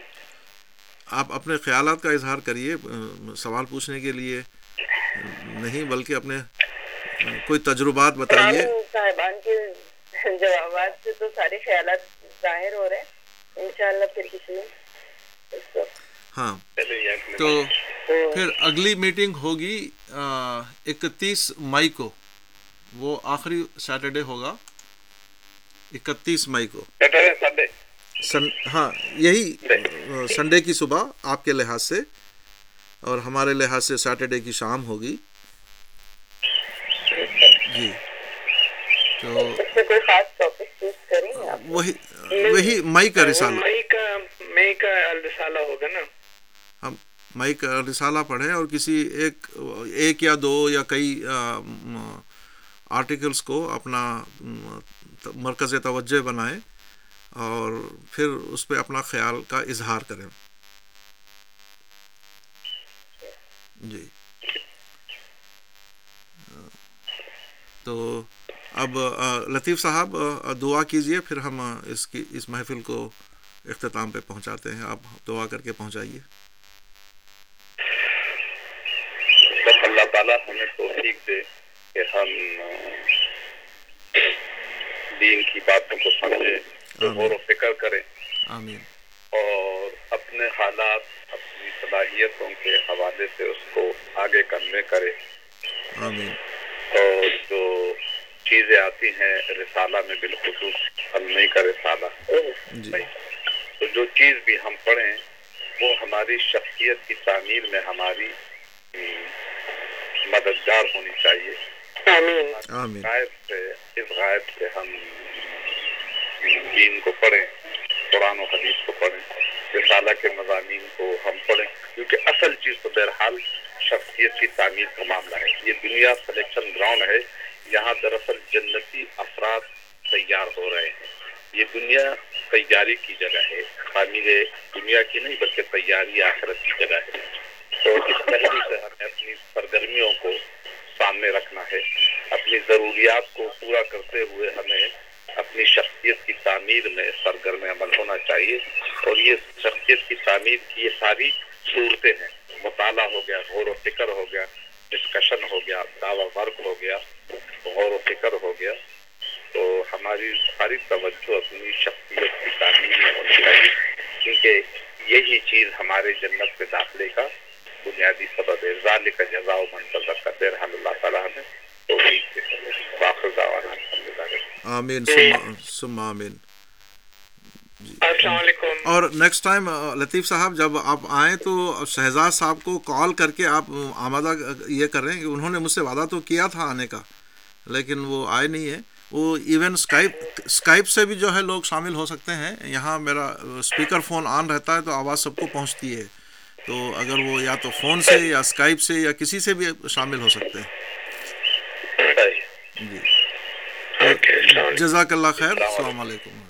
آپ اپنے خیالات کا اظہار کریے سوال پوچھنے کے لیے۔ نہیں بلکہ اپنے کوئی تجربات بتائیے۔ صاحبان کے جوابات سے تو سارے خیالات ظاہر ہو رہے ہیں۔ انشاءاللہ پھر کسی ہاں۔ تو پھر اگلی میٹنگ ہوگی اکتیس مئی کو۔ وہ آخری سیٹرڈے ہوگا۔ اکتیس مئی کو۔ سن ہاں یہی سنڈے کی صبح آپ کے لحاظ سے اور ہمارے لحاظ سے سیٹرڈے کی شام ہوگی۔ جی۔ تو وہی وہی مئی کا رسالہ۔ مئی کا مئی کا رسالہ ہوگا نا۔ ہم مئی کا رسالہ پڑھیں اور کسی ایک ایک یا دو یا کئی آرٹیکلس کو اپنا مرکز توجہ بنائیں اور پھر اس پہ اپنا خیال کا اظہار کریں۔ جی۔ تو اب لطیف صاحب دعا کیجیے پھر ہم اس کی اس محفل کو اختتام پہ پہنچاتے ہیں۔ آپ دعا کر کے پہنچائیے۔ بس اللہ تعالیٰ ہمیں توفیق دے کہ ہم دین کی باتوں کو سمجھیں غور و فکر کریں۔ آمین۔ اور اپنے حالات اپنی صلاحیتوں کے حوالے سے اس کو آگے کرنے کرے آمین۔ اور جو چیزیں آتی ہیں رسالہ میں بالخصوص علمی کا رسالہ۔ جی۔ تو جو چیز بھی ہم پڑھیں وہ ہماری شخصیت کی تعمیر میں ہماری مددگار ہونی چاہیے۔ آمین۔ غائب سے اس غائب سے ہم دین کو پڑھیں قرآن و حدیث کو پڑھیں رسالہ کے مضامین کو ہم پڑھیں کیونکہ اصل چیز تو بہرحال شخصیت کی تعمیر کا معاملہ ہے۔ یہ دنیا سلیکشن گراؤنڈ ہے۔ یہاں دراصل جنتی افراد تیار ہو رہے ہیں۔ یہ دنیا تیاری کی جگہ ہے۔ تعمیر دنیا کی نہیں بلکہ تیاری آخرت کی جگہ ہے۔ تو اس پہلو سے ہمیں اپنی سرگرمیوں کو سامنے رکھنا ہے۔ اپنی ضروریات کو پورا کرتے ہوئے ہمیں اپنی شخصیت کی تعمیر میں سرگرم عمل ہونا چاہیے۔ اور یہ شخصیت کی تعمیر کی یہ ساری صورتیں ہیں۔ مطالعہ ہو گیا غور و فکر ہو گیا ڈسکشن ہو گیا دعوی ورک ہو گیا غور و فکر ہو گیا۔ تو ہماری ساری توجہ اپنی شخصیت کی تعمیر میں ہونی چاہیے کیونکہ یہی چیز ہمارے جنت کے داخلے کا بنیادی سبب ہے۔ ذال کا جزا منتظر کا دیر حل اللہ تعالیٰ نے تو باخر دعوانا الحمدللہ۔ آمین ثم- ثم آمین۔ السلام علیکم اور نیکسٹ ٹائم لطیف صاحب جب آپ آئیں تو شہزاد صاحب کو کال کر کے آپ آمادہ یہ کریں کہ انہوں نے مجھ سے وعدہ تو کیا تھا آنے کا لیکن وہ آئے نہیں ہے وہ ایون اسکائپ اسکائپ سے بھی جو ہے لوگ شامل ہو سکتے ہیں۔ یہاں میرا اسپیکر فون آن رہتا ہے تو آواز سب کو پہنچتی ہے۔ تو اگر وہ یا تو فون سے یا اسکائپ سے یا کسی سے بھی شامل ہو سکتے ہیں۔ جی۔ جزاک اللہ خیر۔ السلام علیکم۔